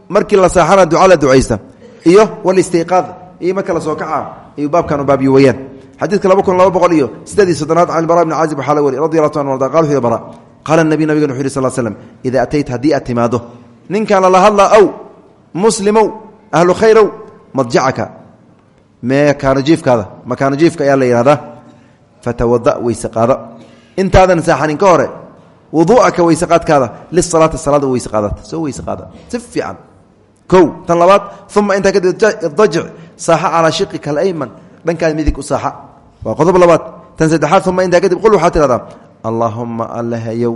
markii la saaxana duca la ducaysta iyo walistiiqaad iyo marka la soo kaca ayuu baabkan u baabyo weyaan xadiidka laba kun laba boqol iyo sideedii soddonaad can bara bni caazib waxaa la wari radi allahu ta arda qal wuxuu bara qaala nabiy nabigan wuxu yhi sal slm idaa atayta haddii aad timaado ninkaan lala hadla ow muslimow ahlu khayrow madjacaka. Mekaanajiifkaada makaanajiifka ayaa la yihahdaa fatawada weyse qaada. Intaadan saaxanin ka hore wuduu'aka weyse qaadkaada lisalaati salaada weyse qaadata. Soo weyse qaada si fiican. Kow tan labaad uma intaa kadib dajic saaxa calaa shiqika alayman dhankaada midig u saaxa. Waa qodob labaad. Tan saddexaad uma intaa kadib qul waxaad tidhahdaa allaahuma allahayow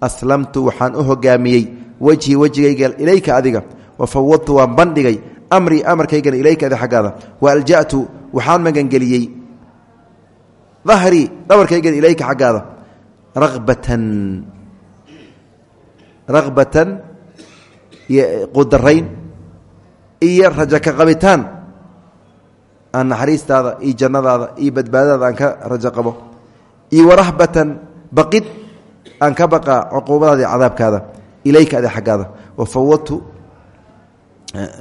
aslamtu waxaan u hogaamiyey wejhi wejigayga ilayka adiga wa fawadtu waan bandhigay amrii amarkaygana ilayka adi xaggaada. Wa alja'tu waxaan magangeliyey. Dahrii dhabarkaygana ilayka xaggaada. Rabatan ragbatan qudarayn iyo rajo ka qabitaan. Aan naxariistaada iyo jannadaada iyo badbaadadaada aan ka rajo qabo. Iyo warahbatan baqid aan ka baqaa cuquubadaada iyo cadaabkaada. Ilayka adi xaggaada. Wa fawadtu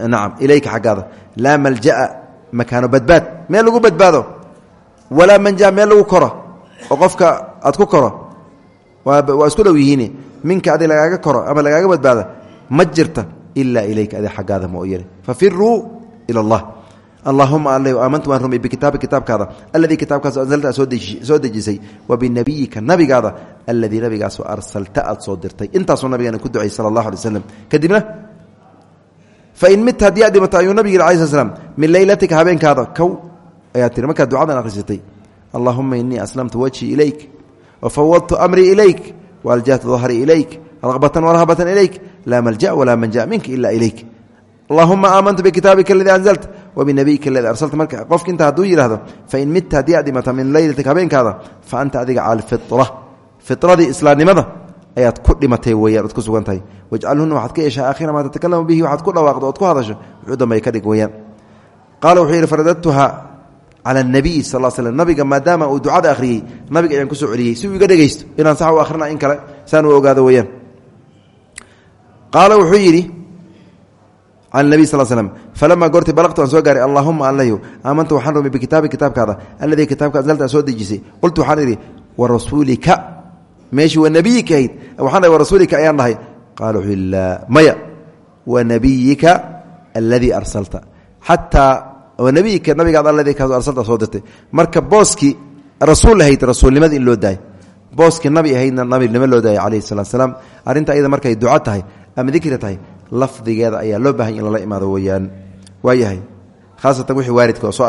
nacam ilayka xaggaada. Laa malja'a makaano badbaad. Meel lagu badbaado. Walaa manja meel lagu koro. Oo qofka aad ku koro. Waa isku dhow yihiin minka adi lagaaga koro ama lagaaga badbaada ma jirta ilaa ilayka adi xaggaada mooyane fafiruu ila allah. Allahuma al aamantu waan rumay bikitaabi kitaabkaada. Aladii kitaabkaas anzalta soo dejisay. Wa binabiyika nabigaada. Aladii nabigaasoo arsalta aad soo dirtay. Intaasuu nabigeena ku ducay sala allahu alay waslam kadibna fain midta haddii aad dhimato ayuu nabig yiri alai sl slam min leylatika habeenkaada kow ayaa tiri markaad ducadan akhrisatay allahuma inii aslamtu wajhii ilayk wfawadtu amrii ilayk waaljahtu dahrii ilayk ragbatan warahbatan ilayk laa malja walaa manja minka ila ilayk allahuma aamantu bikitaabika aladii anzalta wabinabiyika aladii arsalta marka qofka inta hadduu yidhahdo fain midta haddii aad dhimata min leylatika habeenkaada fa anta adiga cala alfira firadii islaamnimada ayaad ku dhimatay weyaan ku sugan tahay wajcalhuna waxaad ka yeeshaa aakhira maa tatakalamu bihi waxaad ku dhawaaqdo ood ku hadasho wuxuu dambeeye ka dhig weyaan qaala wuxuu yidhi faradadtuha cala nabiy sal slm nabiga maadaama uu ducada akhriyey nabiga ayaan ku soo celiyey si uu iga dhegeysto inaan sax u akhrina in kale saan ogaado weyaan qaala wuxuu yidhi can nabiy sal slm falamaa goorti balaqtu aan soo gaaray allahuma allahu aamantu waxaan rumay bikitaabi kitaabkaada alladii kitaabka anzalta aan soo dejisay qultu waxaan idhi wa rasuulika meeshii waa nebiyika ahayd waxaan wa rasuulika ayaan dhahay qaala wuxuu yidhi laa maya wa nabiyika alladii arsalta. Xataa wa nabiyika nabigaad alladii kaas arsalta soo dirtay. Marka booskii rasuul ahayd rasuulnimada in loo daayo booskii nabi ahaydna nabinimo loo daayay calayhi salatu salaam. Arrinta ayada markay duco tahay ama dikri tahay lafdigeeda ayaa loo baahanya in lala imaado weyaan waayahay haasatan wixii waaridka oo soo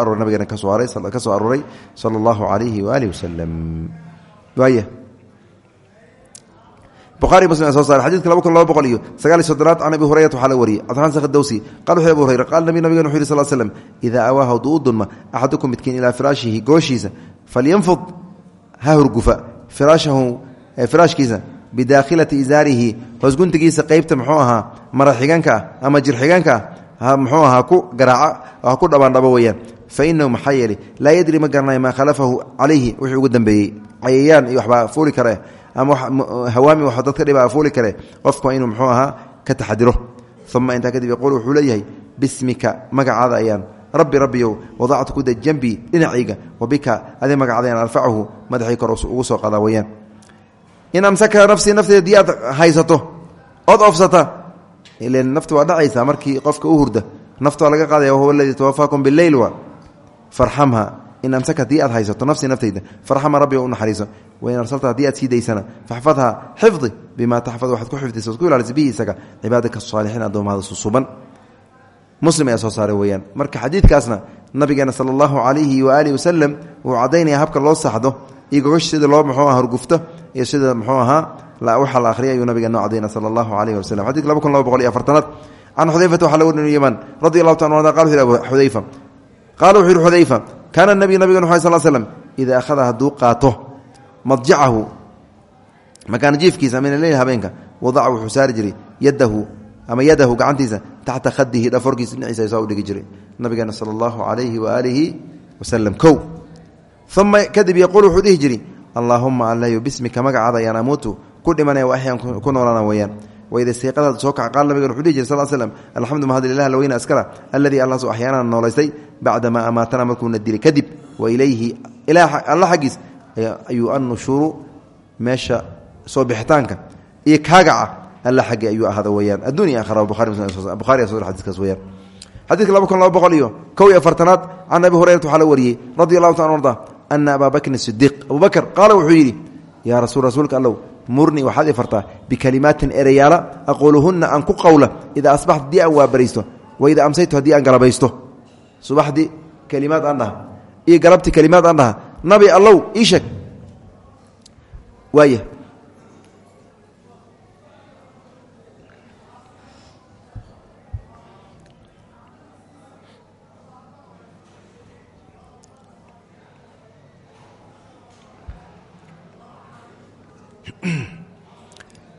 buhari muslim soo saare xadidka laba kun laba boqol iyo sagaal iyo soddonaad can abi hurayrata waxaa la wariyey. Cabdiraxman sakhdowsi qala wuxu abu hurayra qaala nabi nabigen wuxu yiri sal slm idaa awaa hadduu u dunma axadukum midkiin ilaa firaashihi gooshiisa falyanfud ha hurgufa firaashahu firaashkiisa bidaakhilati izaarihi hoosguntigiisa qeybta muxuu ahaa maraxiganka ah ama jirxiganka ah muxuu ahaa ku garaaca ha ku dhabaandhabo weyaan fa inahu maxaa yeelay laa yadri ma garanayo maa khalafahu calayhi wixii ugu ama hawaami wax dadka dhibaa fuuli kare qofku inuu muxuu ahaa ka taxadiro. Uma intaa kadib yaquul wuxuu leeyahay bismika magacaada ayaan. Rabbi rabbiyow wadactu kuda jambi dhinacayga wa bika adi magacaada ayaan arfacahu madaxii kor ugu soo qadaa weyaan in amsaka nafsii nafteeda dii haysato ood ofsata ilan naftu waa dhacaysaa markii qofka u hurda. Naftu waa laga qaadaya wahuwa aladii tawafaakum bileyl wa farxamha in amsaka haddii aad haysato nafsii nafteyda farxama rabbiga u naxariiso. Wain arsalta haddii aad sii daysana faxfadha xifdi bima taxfad waxaad ku xifdisa od ku ilaalisa bihi isaga cibaadaka saalixiin addoommahada susuban. Muslim ayaa soo saaray weyaan marka xadiidkaasna nabigeena sala allahu calayhi waaalihi wasalam wuu caddaynaya habka loo saxdo iyo gogosh sida loo muxuu aha horgufto iyo sida muxuu ahaa waxaa la akhriyay ayuu nabiga noo cadayna sala allahu calayhi wasalam xadidka laba kun laba boqol iyo afartanaad can xudayfata waxaa laga warin yaman kaana nabiy nabigan wuxu sal slam idaa akhada hadduu qaato madjacahu makaana jiifkiisa min aleyl habeenka wadaca wuxuu saari jiray yadahu ama yadahu gacantiisa taxta khadihi dhaforkiisa dhinaciisa saa u dhigi jiray nabigeena sala allahu calayhi waaalihi wasalam kow uma kadib yaquul wuxuu dhihi jiri allaahuma alyo bismika magacaada ayaan amuutu ku dhimanaya waxyaan ku noolana weyaan waida siiqadaad soo kaca qaal nabigan wuxuu dhihi jiri sal slm alxamdu mahad lilah laweyna askala alladii allah soo axyaanana noolaystay bacdamaa amaatana markuuna dilay kadib wa ilayhi alla xaggiis ayuu annushuuru meesha soo bixitaanka iyo kaagaca alla xaggi ayuu ahaada weyaan addunya akhra buhari so xadiiskaas weyaan xadidka laba kun laba boqol iyo kow iyo afartanaad can abi hurayrata waxaa la wariyey radi allahu ta arda ana abaa bakrin sidiiq abu bakr qaala wuxuu yidhi yaa rasul rasuulka allow murnii waxaad i fartaa bikalimaatin ereyaala aquuluhunna aan ku qowla idaa asbaxtu haddii aan waabaraysto wa idaa amsaytu haddii aan galabaysto. Subaxdii kelimaad aan dhaha. Iyo galabtii kelimaad aan dhaha. Nabi allow ii sheeg. Waaya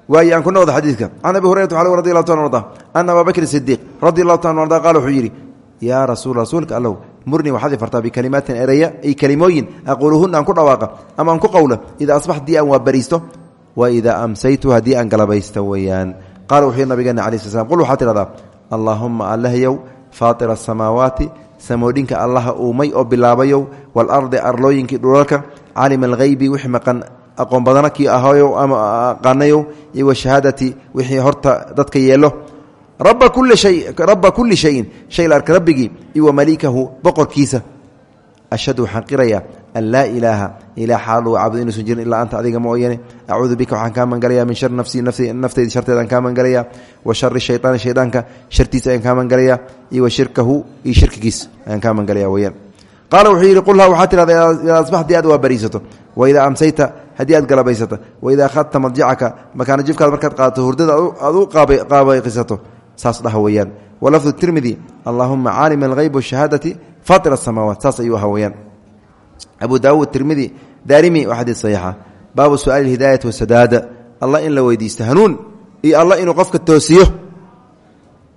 waay aan kuna wada xadiidka. Can abi hurayrata radi allahu ta arda ana abaa bakrin sidiiq radi allahu ta arda qala wuxuu yidhi yaa rasuul rasuulka allow murnii waxaad i ay kelimooyin aquuluhunna aan ku dhawaaqa ama aan ku qowla idaa asbax haddii aan waabariisto wa idaa amsaytu haddii aan galabaysto weeyaan. Qala wuxuu yidhi nabigeena alai sl slam qul waxaad tidhahdaa allaahuma allahyow faatira asamaawaati samoodhinka allaha uumay oo bilaabayow waalardi arlooyinkii dhulalka caalima alghaybi wix maqan aqoon badana ahaayo ama aqaanayo iyo washahaadati wixii horta dadka yeelo. Raba kuli shay raba kulli shayin shay la arka iyo wamalikahu boqorkiisa. Ashhadu waxaan an laa ilaaha ilaa xaalu cabdo inuusan jirin ilaa anta adiga mooyane. Acuudu bika waxaan kaa mangalaya min shari nafsii nafteyda sharteedaan kaa mangalaya wa shari shayطaani shaydaanka shartiisa ayaan kaa mangalaya iyo shirkahu iyo shirkigiis ayaan kaa mangalaya weyaan qaala wuxuu yidhi qulha waxaa tidhahda idaa asbax haddii aad waa bariisato waidaa amsayta haddii aad galabaysata. Waidaa akhadta madjacaka makaana jifkaad markaad qaadato hurdada aad u qaabayqisato saas dhaha weeyaan. Walafdu tirmidi allaahuma caalima alghayb washahaadati faatir asamaawaat saas ayuu aha weyaan abu daawuud tirmidi daarimi waa xadiis saxiixa baabu su'aali hidaayati wasadaada allah in la weydiisto hanuun iyo allah inuu qofka toosiyo.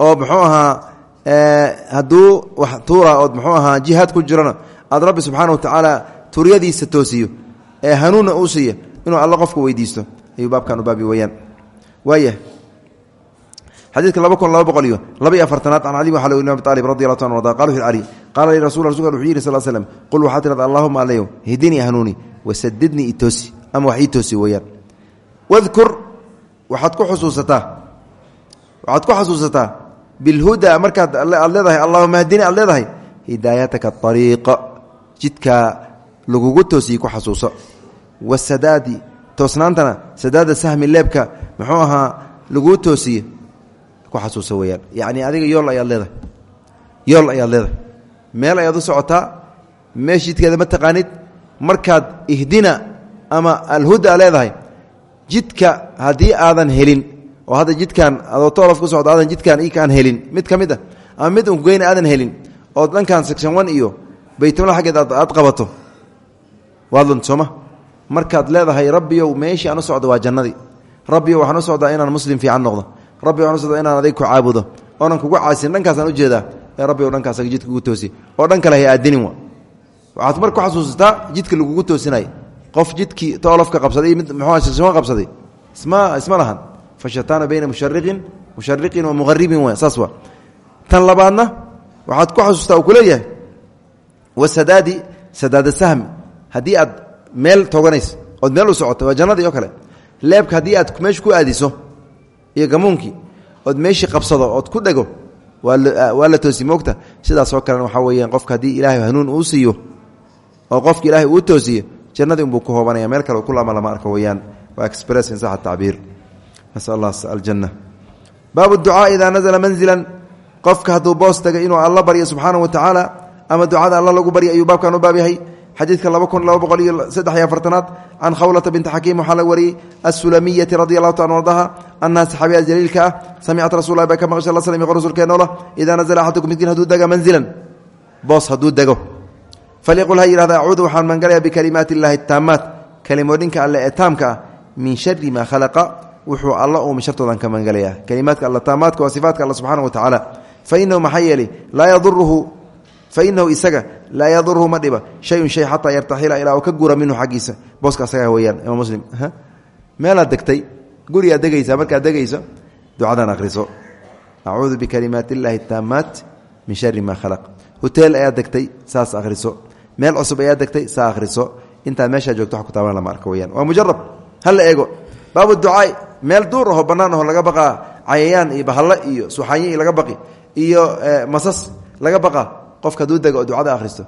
Oo muxuu ahaa hadduu wax tuura ood muxuu jihaad ku jirana aad rabbi subxaana wa tacaala turyadiisa toosiyo ee hanuunna uu siiya inuu alla qofka weydiisto. Ayuu baabkan u baabi weyaan. Waaya xadiidka laba kun laba boqol iyo laba iyo afartanaad can cali waxaa abi aalib radi allahu ta arda qala wuxu cali qaala li rasul rasulka wuxuu qul waxaa tirada allahuma alayow hidinii hanuuni wasadidnii itoosi ama wax ii toosi weeyaan wadkur waxaad ku xusuusataa waxaad ku xasuusataa bilhudaa markaad aad leedahay allahuma hdini aad leedahay hidaayataka ariiqa jidkaa lagugu toosiyey ku xasuuso. Wasadaadi toosnaantana sadaada sahmi leebka muxuu ahaa laguu toosiye ku xasuuso weyaan yacni adiga yool ayaad leedahay. Yool ayaad leedahay. Meel ayaad u socotaa meesh jidkeeda ma taqaanid markaad ihdina ama alhuda leedahay jidka haddii aadan helin oo hadda jidkan adoo toolof ku socdo aadan jidkan ikaan helin mid ka mid ah ama mid unkugeyna aadan helin oo dhankan section one iyo baytmala aggeed aad qabato waad lunt sooma markaad leedahay rabbiyow meeshii aan socdo waa jannadii. Rabbiyow waxaan u socdaa inaan muslim fiican noqdo. Rabbi waxaan u socdaa inaan adig ku caabudo. Oonan kugu caasin dhankaasaan u jeedaa ee rabbiyow dhankaas jidka kugu toosi. Oo dhan kale hay aadinin wa. Waxaad mar ku xasuusataa jidka lagugu toosinay qof jidkii toolofka qabsaday mid muxuu section qabsaday. Isma isma lahan. Fashataana bayna mushariqin mushariqin wa muharibin w saas tan labaadna waxaad ku xasuustaa uu kuleeyahay wasadaadi sadaada sahmi haddii aad meel toganayso ood meel u socoto waa jannadii oo kale leebka haddii aad meesha ku aadiso iyo gamuunkii ood meeshii qabsado ood ku dhego waa la toosi. Moogta sidaasoo kalena waxaa weyaan qofka haddii ilaahay hanuun uu siiyo oo qofka ilaahay uu toosiyo jannadii unbuu ku hoobanaya. Meel kale ku lama lama arko weyaan waa express in sax tacbiir. Nasal allah aljanna baabu ducaa idaa nazla manzilan. Qofka hadduu boos tagay inuu alla baryo subxaanahu wa tacaala ama ducada alla lagu barya ayuu baabkan u xadiidka laba kun laba boqol iyo saddex iyo afartanaad can khawlata binti xakiim waxaa la wariyey assulamiyati radi allahu ta an ardaha annaha saxaabiya jaliilka ah samicat rasul lah bay ka maqshay sl sl rsulkeenoola idaa nazla axadukum midkiin hadduu dega manzilan. Boos hadduu dego falyaqul ha yihahda acuudu waxaan maangalayaa bikalimaati illahi taamaat kalimooyinka alle ee taamka ah min shari maa khalaqa wuxuu alla uumi shartoodan ka maangalayaa kalimaadka alla taamaadka waa sifaatka alla subxana wa tacaala fainahu maxaa yeelay laa yaduruhu fainahu isaga laa yadurhu ma dhiba. Shayun shay xataa yartaxila ilaa ka gura minhu xaggiisa. Booska asaga weyaan imaam muslim. Meelaad degtay gurigaad degaysaa markaad degayso ducadan akhriso acuudu bikalimaati illaahi taamaat min shari maa khalaq. Hoteel ayaad degtay saas akhriso meel cusub ayaad degtay saa akhriso intaad meeshaa joogto wa ku taaban lama arko weyaan waa mujarab ha la eego. Baabu ducaai meel duur aho bannaan aho laga baqaa cayayaan iyo bahallo iyo suxaanyi laga baqi iyo masas laga baqa qofka hadduu dego ducada akhristo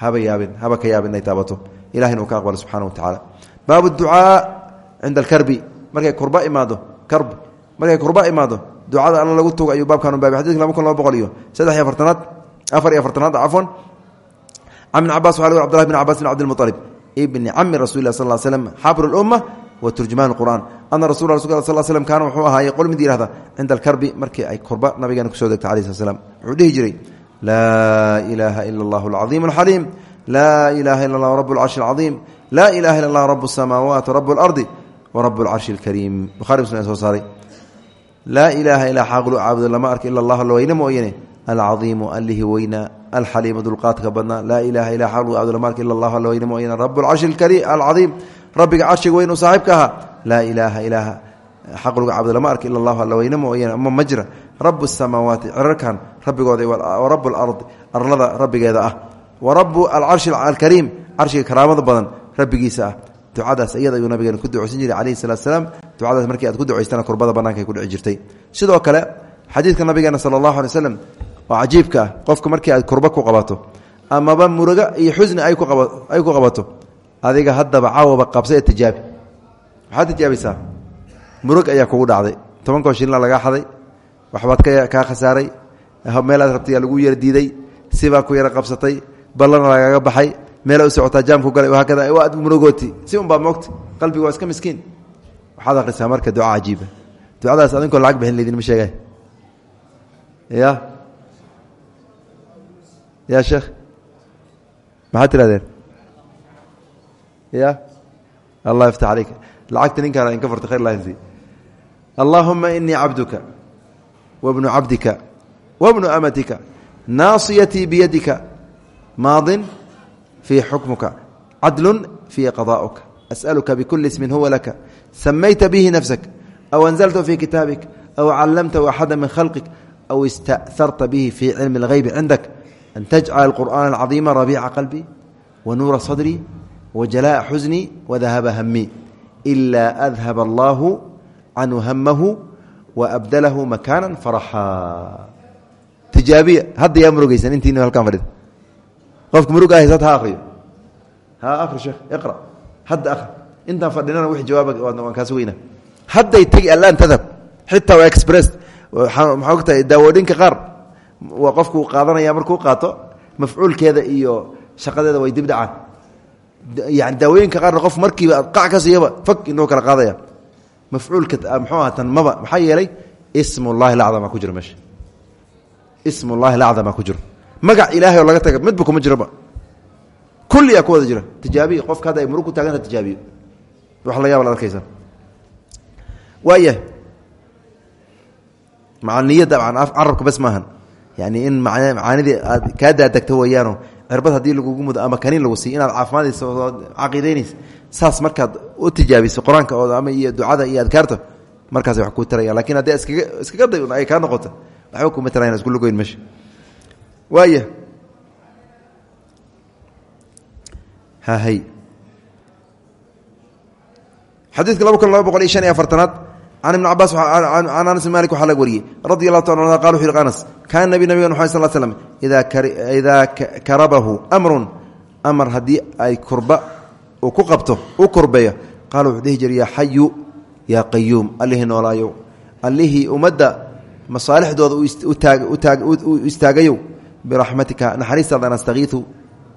haba yaabin haba ka yaabin inay taabato. Ilahina uu ka aqbalo subxana wa tacaala. Baabu ducaa cinda alkarbi. Markay kurba imaado karb. Markay kurba imaado ducada alla lagu tugo ayuu baabkan baabay. Xadidka laba kun laba boqol iyo saddex iyo afartanaad afar iyo afartanaad cafwan. Can ibn cabas waxa l cbdullahi bn cabas bn cabdilmuطalib ibni cami rasuli lah sal slm xabru lumma wa turjumaan qur'an ana rasul rasul sal slm kaana wuxuu ahaaye qol mid yihahda cinda alkarbi markii ay kurba nabigeena ku soo degta alayh slat slam wuxuu dhihi jiray laa ilaaha ila allah alcaiim alxaliim laa ilaha ila allah rab lcarshi alcaiim laa ilaha ila allah rab الsamaawaat rab اlardi wrab اlcarshi اlkariim buhari muslim soo saaray laa ilaaha ilaa xaaqlu caabudo lama arka ila allah weyne mooyane alcaiimu alihi weyna alxaliimu dulqaadka badnaa laa ilaha ilaa xaaqlu caabudo lama arka ila allah weyne mooyane rab اlcarshi alcaiim rabbiga carshiga weyn uu saaxiibka ahaa laa ilaaha ilaaha xaqluga caabudo lama arka ila allah alla weyne mooyane ama majra rab الsamaawaati cirarkan rabbigooda rab اlardi arlada rabbigeeda ah. Wa rabu alcarshi alkariim carshiga karaamada badan rabbigiisa ah. Ducadaas iyada ayuu nabigeena ku duceysan jiray calayhi salaatu salaam. Ducadaas markii aad ku ducaystana kurbada bananka ay ku dhici jirtay. Sidoo kale xadiidka nabigeena sala allahu alay waslam oo cajiibka ah. Qofka markii aad kurba ku qabato amaba muruga iyo xusni ay ku qabato adiga haddaba caawaba qabsa ee tijaabi. Waxaad tijaabisaa murug ayaa meelaad rabtay lagu yara diiday sibaa ku yara qabsatay ballana lagaga baxay meela u socotaa jaamku galay haakada waad murugooti si un baa moogta qalbiga waa iska miskiin. Waxaad akhrisaa marka duca cajiiba ducadaas adinkoo lacag bixin laydinma sheegay? Ya ya sheekh? Maxaad tirahdeen ya allah yaftax caleyka lacagta ninkaan idinka furtay khayr lahansi allaahuma inii cabduka wabnu cabdika wabnu amatika naasiyatii biyadika maadin في xukمka cadل في قضاؤka أسألka بكuلi اسم huوa لaka سmayta bه نفسك أو أنزلته في kitاaبك aw callamtahu axada min khalqik aw istaharta bihi fii cilmi اlghaybi cindak an tajcala اlqur'aana alcadiima rabiica qalbii wa nuura sadrii wa jalaa'a xusnii wadahaba hamii ilaa adhaba allahu canhu hamahu wa abdalahu makaana faraxaa tijaabiya hadda yaa murugaysan intiina halkaan fadhida qofka murug ahaysaad ha akriyo ha akri sheekh iqra. Hadda akri intaan fadhinana wix jawaaba waan kaa sugayna hadday tegi allaan tadhab xitaa waa express maxaa ogtahay daawooyinka qaar. Waa qofku qaadanaya markuu qaato mafcuulkeeda iyo shaqadeeda way dib dhacaan yani daawooyinka qaarna qof markiiba qac ka siiyaba fag inuu kala qaadaya. Mafcuulka mxuu aha tan maba maxaa yeelay? Ismullahi lacdama ku jiro meesha ismullahi lacdama ku jiro. Magac ilaahay oo laga taga midba kuma jiroba kulliyaa ku wada jira. Tijaabiya qofka hadda ay murug ku taaganta tijaabiyo wax la yaaba la arkaysa. Waayahay macaniyad dabcan carabka bas maahan. Yani in macaanidii aad kaa daadegto weeyaano cirbad haddii lagugu mudo ama kaniin lagu siiy inaad caafimaadaysa oo caqiidaynaysa saas markaad u tijaabiso qur'aanka oo ama iyo ducada iyo adkaarta markaas wax kuu taraya laakiin haddii iskaga day ay kaa noqoto waxba kuma tarayan isku lugoyn meesha. Waaya hahay xadiidka laba kun laba boqol iyo shan iyo afartanaad can ibn cabaas can anas malik waxaa laga wariyey. Radi allahu ta a qal wuxu yhi anas kaana nabi nabiga mxamed sal slm idaa karabahu amrun amar haddii ay kurba uu ku qabto u kurbeeyo. Qaala wuxuu dhihi jira yaa xayu yaa qayuum allihii noolaayow allihii masaalixdooda u istaagayow biraxmatika naxariistaada nastakiiu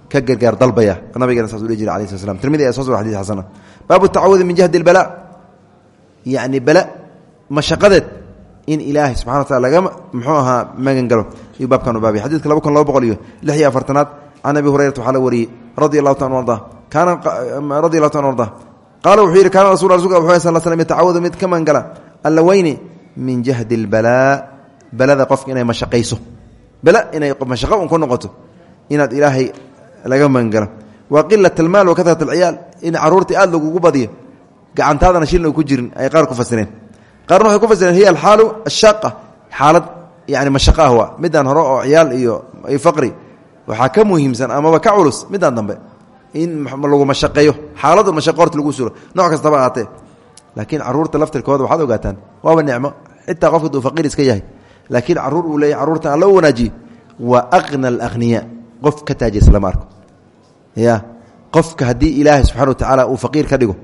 ka gargaar dalbaya nabigeena saas u dhihi jira alai sl slam tirmidi ayaa soo sor xadis xasana baabu tacawudi min jahdi اlbala yani bala mashaqadeed in ilaahay subxana wa taala laga muxuu ahaa magan galo ayuu baabkan u baabay xadidka laba kun laba boqol iyo lix iyo afartanaad can abi hurayrata waxaa la wariyey radi allahu ta arda kaana radi allahu ta arda qaala wuxuu yidhi kaana rasul rasulka wuxu sal slm yatacawadu mid ka mangala alla weyne min jahdi اlbalaa balada qofka inay mashaqayso. Bala inay mashaqo un ku noqoto inaad ilaahay laga magangalo wa qilat almaal wa karat alciyaal in caruurtii aad lagugu badiyo gacantaadana shilna ku jirin ay qaar ku fasireen. Qaarna waxay ku fasireen hiya alxaalu ashaaqa xaalad yani mashaqa ah waa midaan hore oo ciyaal iyo faqri waxaa ka muhiimsan amaba ka culus midaan dambe in lagu mashaqeeyo. Xaaladu mashaqo lagu sulo nooc kastaba ahaatee laakiin carruurta laftirkooda waxaad ogaataan waaba nicmo. Xitaa qofka duu faqiir iska yahay. Laakiin carruur uu leeyahy carruurtan alla wanaajiye waa aqna alahniyaa qof ka taajirsa lama arko ya qofka haddii ilaahay subxana wa tacaala uu faqiir ka dhigo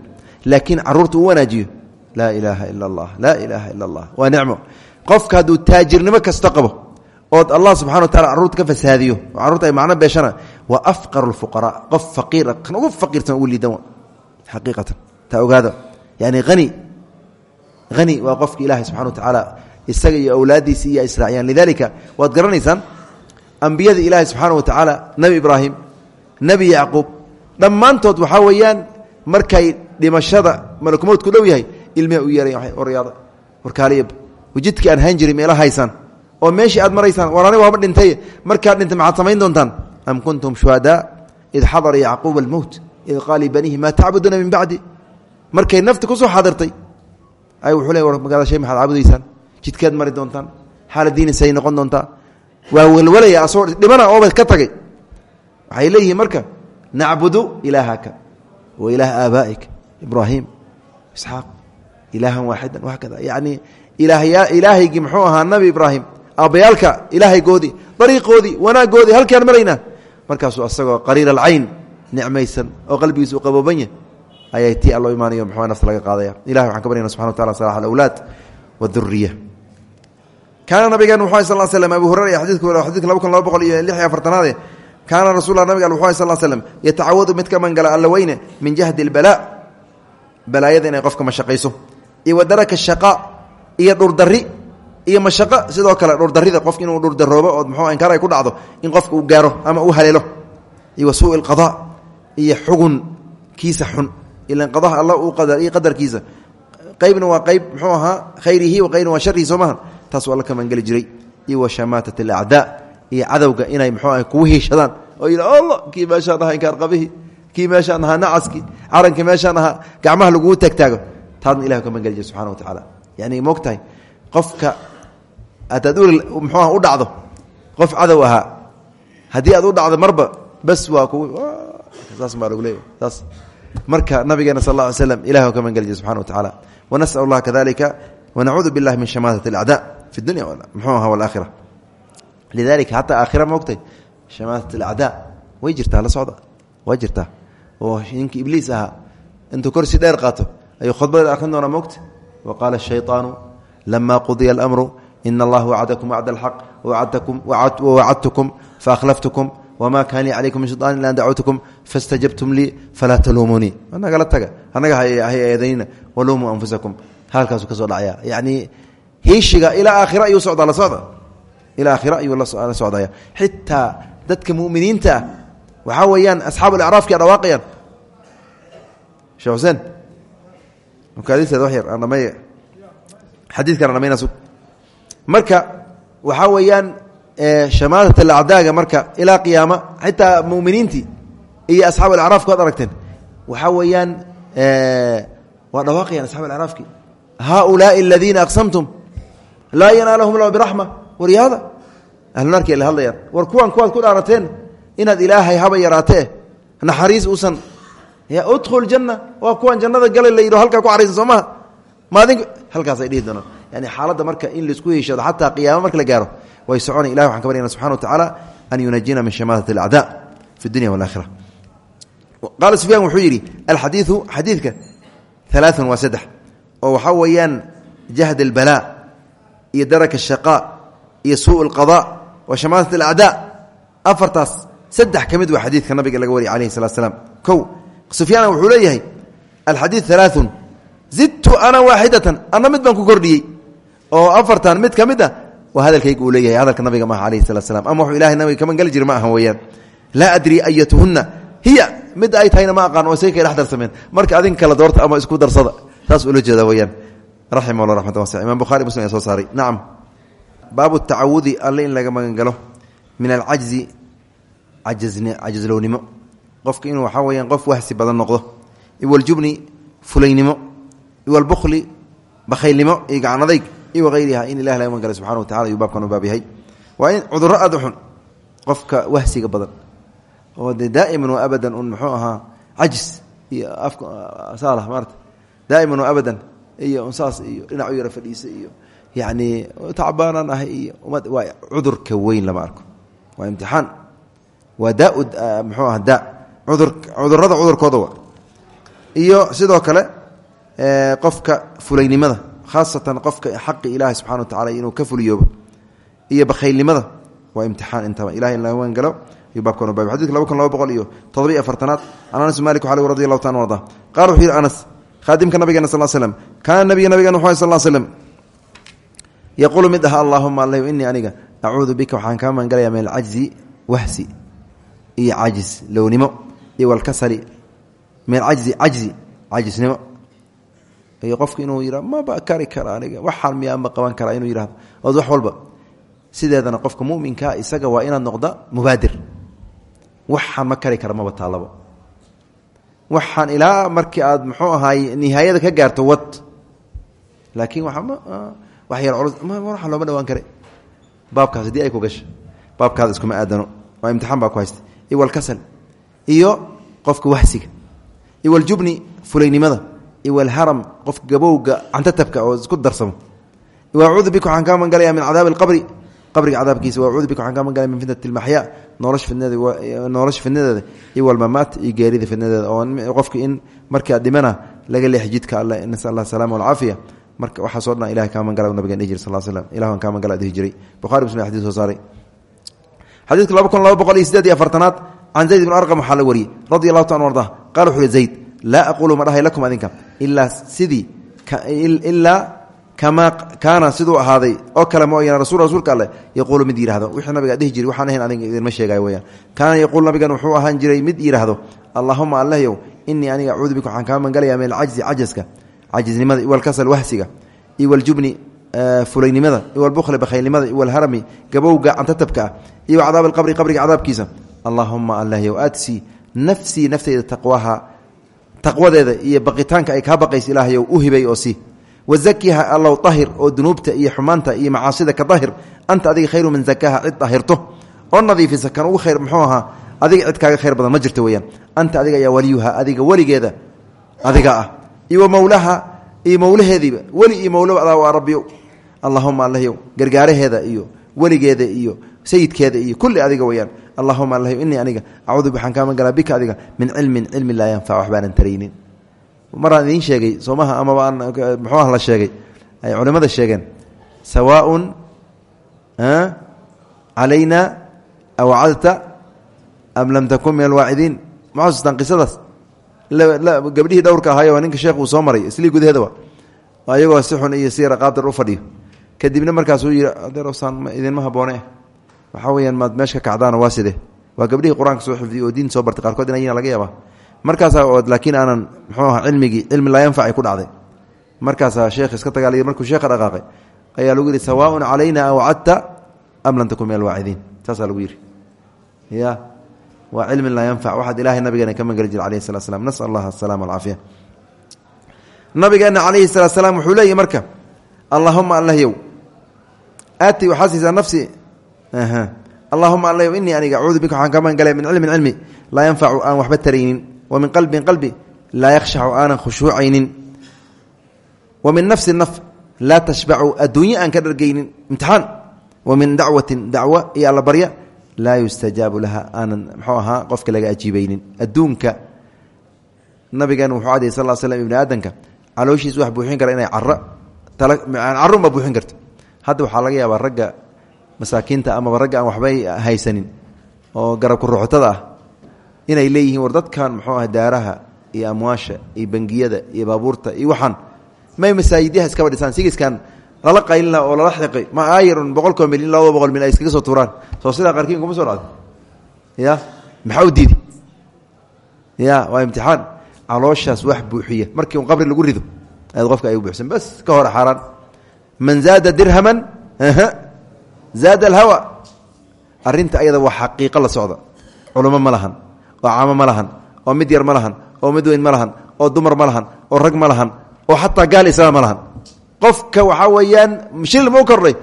laakiin carruurta uu wanaajiyo laa ilaaha ila allah laa ilaaha ila allah waa nicmo. Qofka hadduu taajirnimo kasta qabo ood allah subxana wa tacala carruurta ka fasaadiyo oo ay macno beeshana waa afqaru lfuqaraa qof faqiira kan ugu faqiirsan ugu liidan xaqiiqatan taa ogaada yani hani hani waa qofka ilaahay subxana wa tacaala isaga iyo awlaaddiisi iyo israaciyaan lidalika waad garanaysaan ambiyada ilaahay subxaana wa tacaala nebi ibraahim nebi yacquub. Dhammaantood waxaa weeyaan markay dhimashada malakumowdku dhow yahay ilmiha u yeeray oryaada warkaaliyab jidkii aan hayn jiray meela haysaan. Oo meeshii aad maraysaan war aniga waaba dhintay. Markaad dhintay maxaad samayn doontaan? Am kuntum shuhadaa id xadara yacquuba almowt id qaal libaniihi maa tacbuduuna min bacdi markay nafti ku soo xadirtay ay wuxuu le war magaalada shay maxaad caabudaysaan jidkeed mari doontaan xaaladiini say noqon doontaa. Waa welwalaya asoo dhimana ooba ka tagay. Waxay leeyihiin marka nacbudu ilaahaka wa ilaah aabaa'ika ibraahim isxaaq ilaahan waaxidan wakada yacni ilaahya ilaahaygii muxuu ahaa nabi ibraahim aabbayaalka ilaahaygoodii dariiqoodii wanaaggoodii halkaan maraynaa markaasuu asagoo qariir alcayn nicmaysan oo qalbigiisa u ayay tii allo imaanayo muxuu nafta laga qaadaya? Ilahay waxaan ka baryana subxana wa tacala salax alawlaad waduriya kaana nabigeen wuxu sal l slm abu hurera xadidka laba kun laba boqol iyo lix iyo afartanaade kaana rasulla nabiga wuxu sal slm yatacawadu mid ka mangala alla min jahdi اlbalaa balaayada inay qofka mashaqayso. Iyo wadaraka shaqaa iyo dhurdari iyo mashaqo sidoo kale dhurdarida qofka inuu dhurdaroobo oo mxuu inkaar ku dhacdo in qofka uu gaaro ama uu haleelo. Iyo wa اlqada iyo xugun kiisa xun ilan qadaha alla uu qadar iyo qadarkiisa. Qaybna waa qayb muxuu ahaa khayrihi wa qaybna waa sharihi soo maha taasuu alla ka mangeli jiray. Iyo wa shamaatat alacdaa iyo cadowga inay muxuu aha kugu hiishadaan. Oo yidha allah kii meeshaan ahaa inkaarqabihii kii meeshaan ahaa nacaskii carankii meeshaan ahaa gacmaha laguu taagtaago taadna ilah ka mangeli jira subxana wa tacaala yani moog tahay qofka hadaad mxuuha u dhacdo qof cadow ahaa haddii aad u dhacdo marba bas waa ku saas baa lagu leeya saas marka nabigeena sal alla ly slam ilahi ka magangelya subxana wa tacaala wanasal allah kadalika wanacuudu billahi min shamaatat alacdaa fi dunya mxuu aha walakhira lidalika hataa aakhira maogtay shamaatat alacdaa way jirtaa la socda waa jirtaa. Oo ninkii ibliis ahaa intuu korsi dheer qaato ayuu khudbadeed akhrin doonaa mogta wa qaala ashayطaanu lama qudiya almru in allaha wacdakum wacd alxaq wawacadtukum faakhlaftukum wma kaan lii calaykum min sulطaan ila an dacwtukum fastajabtum lii falaa taluumunii anagala taga annaga haeedaynina waluumuu anfusakum. Halkaasuu ka soo dhacaya. Yacni hiishiga ilaa aakhira ayuu socdaa la socda? Ilaa aakhira ayuu la socdaya xitaa dadka muminiinta ah waxaa weeyaan asxaabu acraafki dhawaaqayaan. Shee xuseen makaadisteeda wax yar andhamey xadiidkan andhamayna sug marka waxaa weeyaan shamaadat alacdaaga marka ilaa qiyaama xitaa muminiintii iyo asxaab alacraafki waad aragteen. Waxaa weeyaan waa dhawaaqayaan asxab alacraafki. Haaulaai aladiina aqsamtum laa yanaalahum la biraxma waryaada ahlunaarki la hadlayaan. War kuwan kuwaad ku dhaarateen inaad ilaahay haba yaraatee naxariis uusan. Udkhul janna waa kuwan jannada galay la yidho halkaa ku caraysan soo maha maadin halkaasay dhihi doonaan. Yani xaaladda marka in la isku heshado xataa qiyaama marka la gaaro way socona ilahi waxan ka baryana subxana wa tacaala an yunajina min shamaatat alacdaa fi dunya walakhira qaala sufyaan wuxuu yidhi alxadiidu xadiidka alaaun waa saddex oo waxaa weeyaan jahd albalaa iyo daraka ashaqaa iyo suu alqada wa shamaatat alacdaa. Afartaas saddex ka mid waa xadiidka nabiga laga wariyay alayhi salatu slam kow sufyaana wuxuu leeyahay alxadiid alaaun zidtu ana waaxidatan ana mid baan ku kordhiyey oo afartan mid ka mid a waa hadalkayga uu leeyahay hadalka nabiga maaha alayhi salatu slam ama wuxuu ilahay nabiga kaman geli jira ma ahan weeyaan. Laa adri ayatuhunna hiya mid ay tahayna ma aqaan oo say kay dhex darsameen marka adin kala doorta ama isku darsada saas ula jeeda weyaan raximah llah raxmata wasica imam bukhari muslim ayaa soo saaray. Nacam. Baabu tacawudi alle in laga magan galo min alcajzi cajzlownimo. Qofka inuu waxaa weyaan qof wahsi badan noqdo. Iwaljubni iyo wayriha in ilah laga magan galo subxana wa tacala ayuu baabkan u baab yahay in cudurro aada u qofka wahsiga badan oo de daa'iman wa abadan un muxuu ahaa cajis iyo afka saala maarata daa'iman wa abadan iyo unsaas iyo dhinac u yara fadhiisa iyo yacni tacbaanaan ahay iyo ummad waa cudurka weyn lama arko. Waa imtixaan. Waa daa-ud muxuu aha daa cudur cudurrada cudurkooda iyo sidoo kale qofka fulaynimada khaasatan qofka xaqi ilaahi subxana wa tacala inuu ka fuliyoobo iyo bakhaylnimada waa imtixaan intaba ilahay in laga magan galo. Baabkan bab xadidka laba kun laba boqol iyo todobiyo afartanaad anas malik waxaa lg radi allahu taala arda. Qala wuxuu yidhi anas khaadimka nabigeena sal slm kaana nabiga nabigeena wuxu sal slm yaquulu mid aha allahuma alla inii aniga acuudu bika waxaan kaa magangalaya min alcajzi wahsi iyo cajis lownimo iyo walkasali. Min alcajzi cajzi cajisnimo iyo qofku inuu yidha maba kari kara aniga waxaan miyaa ma qaban karaa inuu yidhahdo ood wax walba. Sideedana qofka muminkaa isaga waa inaad noqda mubaadir. Waxaan ma kari kara maba taalaba waxaan ilaa markii aad muxuu ahaay nihaayada ka gaarto wad. Laakiin culus waxaan looma dhawaan kare. Baabkaas haddii ay ku gasha baabkaada iskuma aadano. Waa imtixaan baa ku haysta iwalkasal iyo qofka wahsiga. Iwaljubni fulaynimada iwalharam qofka gabowga cantatabka oo isku darsamo. Iwacuudu bika waxaan kaa mangalaya min cadaabi alqabri. Qabriga cadaabkiisa wacuudu bika waxaan kaa magangalaya min fitnati almaxyaa nolosha fidnadeeda nolosha fidnadeeda iyo walmamaat iyo geerida fidnadeeda oo qofka in markaa dhimana laga leex jidka alle nasal allah salaama walcaafiya marka waxaasoo dhan ilahay kaa mangala nabigan dhihi jir sal slam ilah aan kaa mangala dhihi jiray. Bukhari muslim xadis soo saaray. Xadiidka laba kun laba boqol iyo sideed iyo afartanaad can zayd ibn arqam waxaa la wariyey radi allahu ta an arda qala wuxu uhi zayd laa aqulu ma dhahay lakum adinka ilaa sidii ilaa kamaa kaana siduu ahaaday. Oo kale mooyane rasul rasuulka alleh yaquulu mid yihahdo wixii nabiga dhihi jiray waxaan ahayn adiga idinma sheegayo weyaan kaana yaquulu nabigan wuxuu ahaan jiray mid yidhaahdo allahuma allahyow inii aniga acuudu bika waxaan kaa mangalaya min alcajzi cajaska cajisnimada iwalkasal wahsiga iwaljubni fulaynimada iwalbukli bakhaylnimada iwalharami gabowga cantatabka ah iyo cadaab alqabri qabriga cadaabkiisa. Allahuma allahyow adsii nafsii nafteyda taqwaha taqwadeeda iyo baqitaanka ay kaa baqaysa ilaahayow u hibay oo si. Wazakiha allow ahir oo dunuubta iyo xumaanta iyo macaasida ka ahir anta adiga khayru man zakaha cid ahirto oo nadiifisa kan ugu khayr muxuu ahaa adiga cid kaaga khayr badan ma jirto weyaan anta adiga ayaa waliyuha adiga weligeeda adiga ah. Iyo mawlaha iyo mawlaheediiba weli iyo mawlaba adaa waa rabbiyo allahuma allahyow gargaaraheeda iyo weligeeda iyo sayidkeeda iyo kulli adiga weyaan allahuma allahyow inii aniga acuudu waxaan kaa magalaa bika adiga min cilmin cilmi laa yanfac waxbaanan taraynin. Maraan idiin sheegay soomaha amaba aan muxuu ah la sheegay ay culimmada sheegeen sawaaun calayna awcadta am lam takun min alwaacidiin ma xasustaan qisadaas? Gabdhihii dhowrka ahaayo waa ninka sheekh uu soo maray islii gudaheedaba ayagoo si xun iyo si raqaabdar u fadhiyo. Kadibna markaasuu waxaa weyaan maad meesha ka kacdaano waa waa gabdhihii qur'aanka soo xifdiyey oo diin soo bartay qaarkood in ayina laga yaabaa. Markaasaa ood laakiin aanan muxuu aha cilmigii cilmi laa yanfac ay ku dhacday. Markaasaa sheekh iska tagaaliy markuu sheekha dhaqaaqay ayaa lagu yidhi sawaaun calayna awcadta am lam takun min alwaacidiin lagu yidhi. Ya waa cilmi laa yanfac. Waxaad ilahay nabigeena ka mageli jira alayhi salat slam nasal allah asalaama alcaafiya salaat slaam wuxuu leeyahy marka allahuma allahyow aati waxaa siisaa nafsi allahuma allahyow inii aniga acuudu bika waxaan ka magangalay min cilmin cilmi. Laa yanfacu aan waxba taraynin. Wa min qalbin qalbi laa yakhshacu aanan khushuucaynin. Wa min nafsi naf laa tashbacu adduunye aan ka dhargaynin. Imtixaan. Wa min dacwatin dacwo iyo alla barya laa yustajaabu laha aanan mxuu ahaa qofka laga ajiibaynin. Adduunka. Nabigeena wuxuu cadayy sal l slm ibni aadanka calooshiis wax buuxin kara inay caro carunba buuxin karto. Hadda waxaa laga yaabaa ragga masaakiinta amaba ragga aan waxbay haysanin oo garabka ruuxtada ah. Inay leeyihiin war dadkan muxuu ah daaraha iyo amwaasha iyo bangiyada iyo baabuurta iyo waxaan may masaajidyaha iskaba dhisaan sigiskan lala qaylina oo lala xiqay ma aayarun boqolkoo milyan labada boqol mil ay soo tuuraan. Soo sidaa qaarkiin kuma soo dhacday ya maxaa u ya waa imtixaan. Calooshaas wax buuxiya. Markii un qabri lagu rido aad qofka ay u buuxsan. Bas ka hore xaaraan. Man zaada dirhaman zaada alhawa. Arrinta ayada waa xaqiiqo la socda. Culamo ma lahan oo caamo ma lahan oo mid yar ma lahan oo mid weyn ma lahan oo dumar ma lahan oo rag ma lahan oo xataa gaal islaam ma lahan. Qofka waxaa weeyaan shil mau kordhay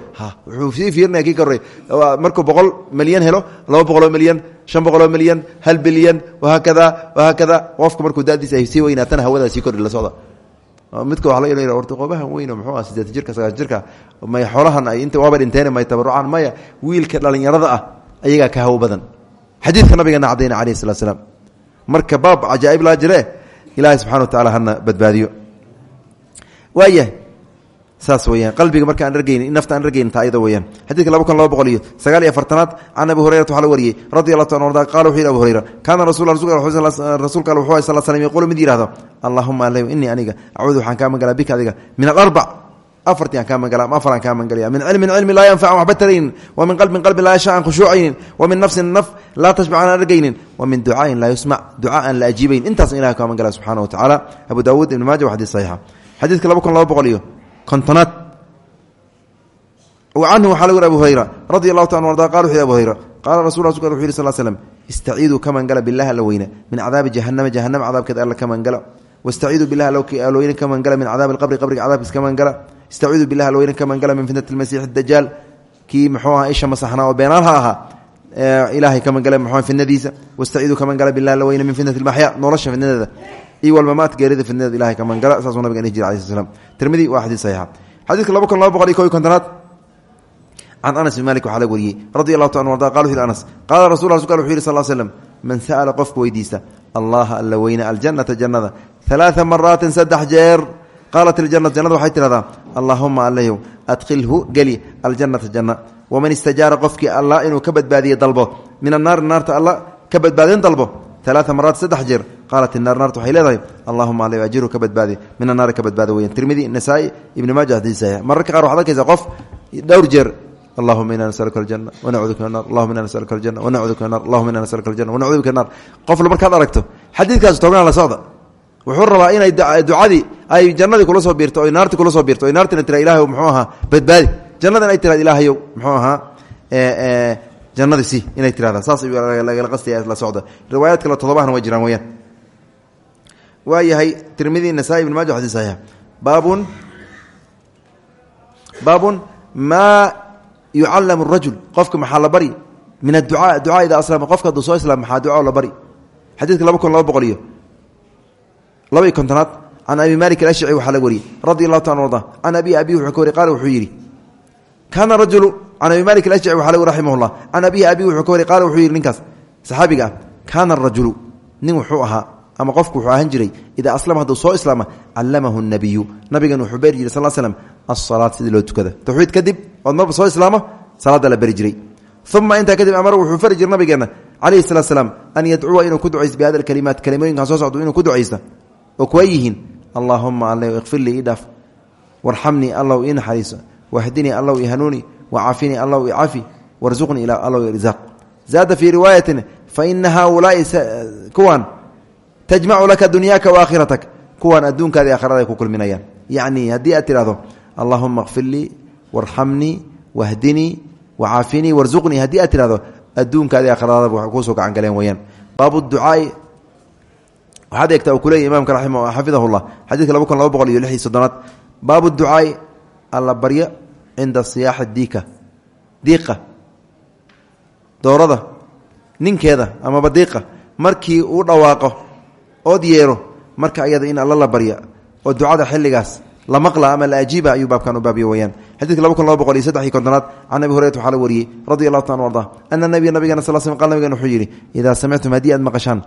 wuxuu sii fiirinaya kii kordhay markuu boqol milyan helo laba boqoloo milyan shan boqoloo milyan hal bilyan wahaakada wahaakada. Qofka markuu dadiis ay sii weynaatana hawadaa sii kordhi la socda midka waa laga orta qobahan weyno muxuu ah sideetan jirka sagaashan jirka may xoolahan ay inta waaba dhinteen may tabarucaan maya wiilka dhalinyarada ah ayagaa ka hawo badan. Xadiidka nabigeena cadayna alayh salatu slaam marka baab cajaa'ib laa jire ilaahay subxana wa tacala hana badbaadiyo. Waayahay saas weyaan qalbiga marka aan argeyni nafta aan argeyni taa ayada weyaan xadidka laba kun laba boqol iyo sagaal iyo afartanaad can abi hurayrata waxaa la wariyey radi allahu ta arda qala wuxu yhi abu hurayra kaana rasuulka al wuxuu sal slm yaqulu mid yihahdo allahuma alay innii aniga acuudu waxaan kaa magalaa bika adiga min alarbac afartii aan kaa magala ama afar aan kaa magalaya min cilmin cilmi laa yanfac waxba taraynin wa min qalbin qalbi laa yasha aan khushuucaynin. Wa min nafsin naf laa tashbac aan argaynin. Wa min ducaain laa yusmac ducaa aan la ajiibayn. Intaas ilaha kaa magala subxana wa tacaala abu daawuud ibn maaja wa xadis saxiixa. Xadiidka laba kun laba boqol iyo kontonaad. Canhu waxaa lagu yhi abu hurayra radi allahu ta arda qala wuxu abu hurayra qaala rasul rasulka wuxu yhi sal slm istaciiduu ka mangala bilahi alla weyne min cadaabi jahanama jahanama cadaabkeeda alla ka mangala wastaciiduu bilahi alweyne ka mangala min cadaabi alqabri qabriga cadaabkiis ka mangala istaciiduu bilahi alweyne ka mangala min fitnati lmasiixi dajaal kii muxuu aha isha masaxnaa oo beenaal ha ahaa ilaahay ka mangala mxu fitnadiisa. Wastaciiduu ka mangala bilahi alweyne min fitnati lmaxya nolosha fitnadeeda iyo walmamaat geerida fitnadeeda ilahay ka mangala saasuu nabiga dhihi jira alai sl slam tirmidi waa xadiis saxiixa. Xadiidka laba kun laba boqol iyo ko iyo kontonaad anas bin malik waxaa laga wariyey radi allahu ta arda anas qaala rasul rasulka wuxu yhi sal man sa'ala qofka weydiista allaha alla weyne aljannata jannada alaaa maraatin saddex jeer. Qaalat iljanatu jannada waxay tidhahdaa allaahuma allayow adkhilhu geli aljannata janna waman istajaara qofkii allah inuu ka badbaadiye dalbo min annaari naarta alla ka badbaadin dalbo alaaa maraat saddex jeer qaalat inaar naarta waxay leedahay allahuma alla ajiru ka badbaadi min annaari ka badbaada weyan tirmidi nasaa-i ibni maaja haddii saxiix mararka qaar waxad arkaysa qof dhowr jeer allahuma ina nasaluka aljana wanacuudu bika nar allahuma ina nasaluka aljana wanacuudu bika nar allahuma ina nasaluka aljana wanacuudu bika nar qofla markaad aragto xadiidkaas toobana la socda wuxuu rabaa inay ducadii ay jannadii kula soo biirto oy naartii kula soo biirto oy naartina tira ilahay muxuu ahaa badbaadi jannadan ay tiraad ilaahayow muxuu ahaa jannadii si inay tirahda saas ayuu lagala qastaya la socda. Riwaayaad kale todobahana way jiraan weyaan waa yahay nasaa-i ibn maaja xadis saxiixa baabun baabun maa yucallamu rajul qofka maxaa bari? Min adducaa ducaa idaa aslama. Qofka hadduu soo islaam maxaa la bari? Xadiidka laba kun laba boqol iyo laba iyo kontonaad. Can abi malik alashci waxaa la wariyey radi taala arda abi abi wuxuu ka wari qaala wuxuu rajulu can abi malik alashci waxa la wari raximah llah can abihi abi wuxuu ka wari qaala wuxuu yidhi ninkaas saxaabiga ah kaana arajulu nin wuxuu ahaa ama qofku wuxuu ahaan jiray idaa aslama hadduu soo islaama callamahu nabiyu nabigan wuxuu beri jiray sal slm asalaat sidii loo tukada. Tawxiid kadib ood marba soo islaamo salaadda la beri jiray. Uma intaa kadib amara wuxuu fari jiray nabigeena calayhi salatu slaam an yadcuwa inuu ku ducaysto bihada alkalimaat kalimooyinkan soo socdo inuu ku ducaysta oo kuwa yihiin allaahuma alle ikfir lii idhaaf warxamnii allow ii naxariiso wahdinii allow i hanuuni wacafinii allow icafi warzuqnii allow irzaaq zaada fii riwaayatin faina haaulaai kuwan tajmacu laka dunyaaka waakhiratak kuwan adduunkaada i akhirada ay ku kulminayaan yacni haddii aad tidhahdo allahuma kfir lii warxamnii wahdinii wacaafinii warzuqnii haddii aad tidhahdo adduunkaada i akhiradaada waxay kuusoo gacan galeen weyaan baabu ducaai waxaad eegtaa uu kuleeyay imaamka raima xafidahu llah xadiidka laba kun laba boqol iyo lix iyo soddonaad baabu ducaai alla baryo cinda siyaaxi diika. Diiqa. Doorada. Ninkeeda amaba diiqa. Markii uu dhawaaqo ood yeero marka ayada in alla la barya oo ducada xilligaas la maqla ama la ajiiba ayuu baabkan u baabiyo weyaan xadidka laba kun laba boqol iyo saddex iyo kontonaad can abi hurayrat waxaa la wariyey radi allahu taala arda ana nabiya nabigana sal sl qal nabigan wuxuu yidhi idaa samictum haddii aad maqashaan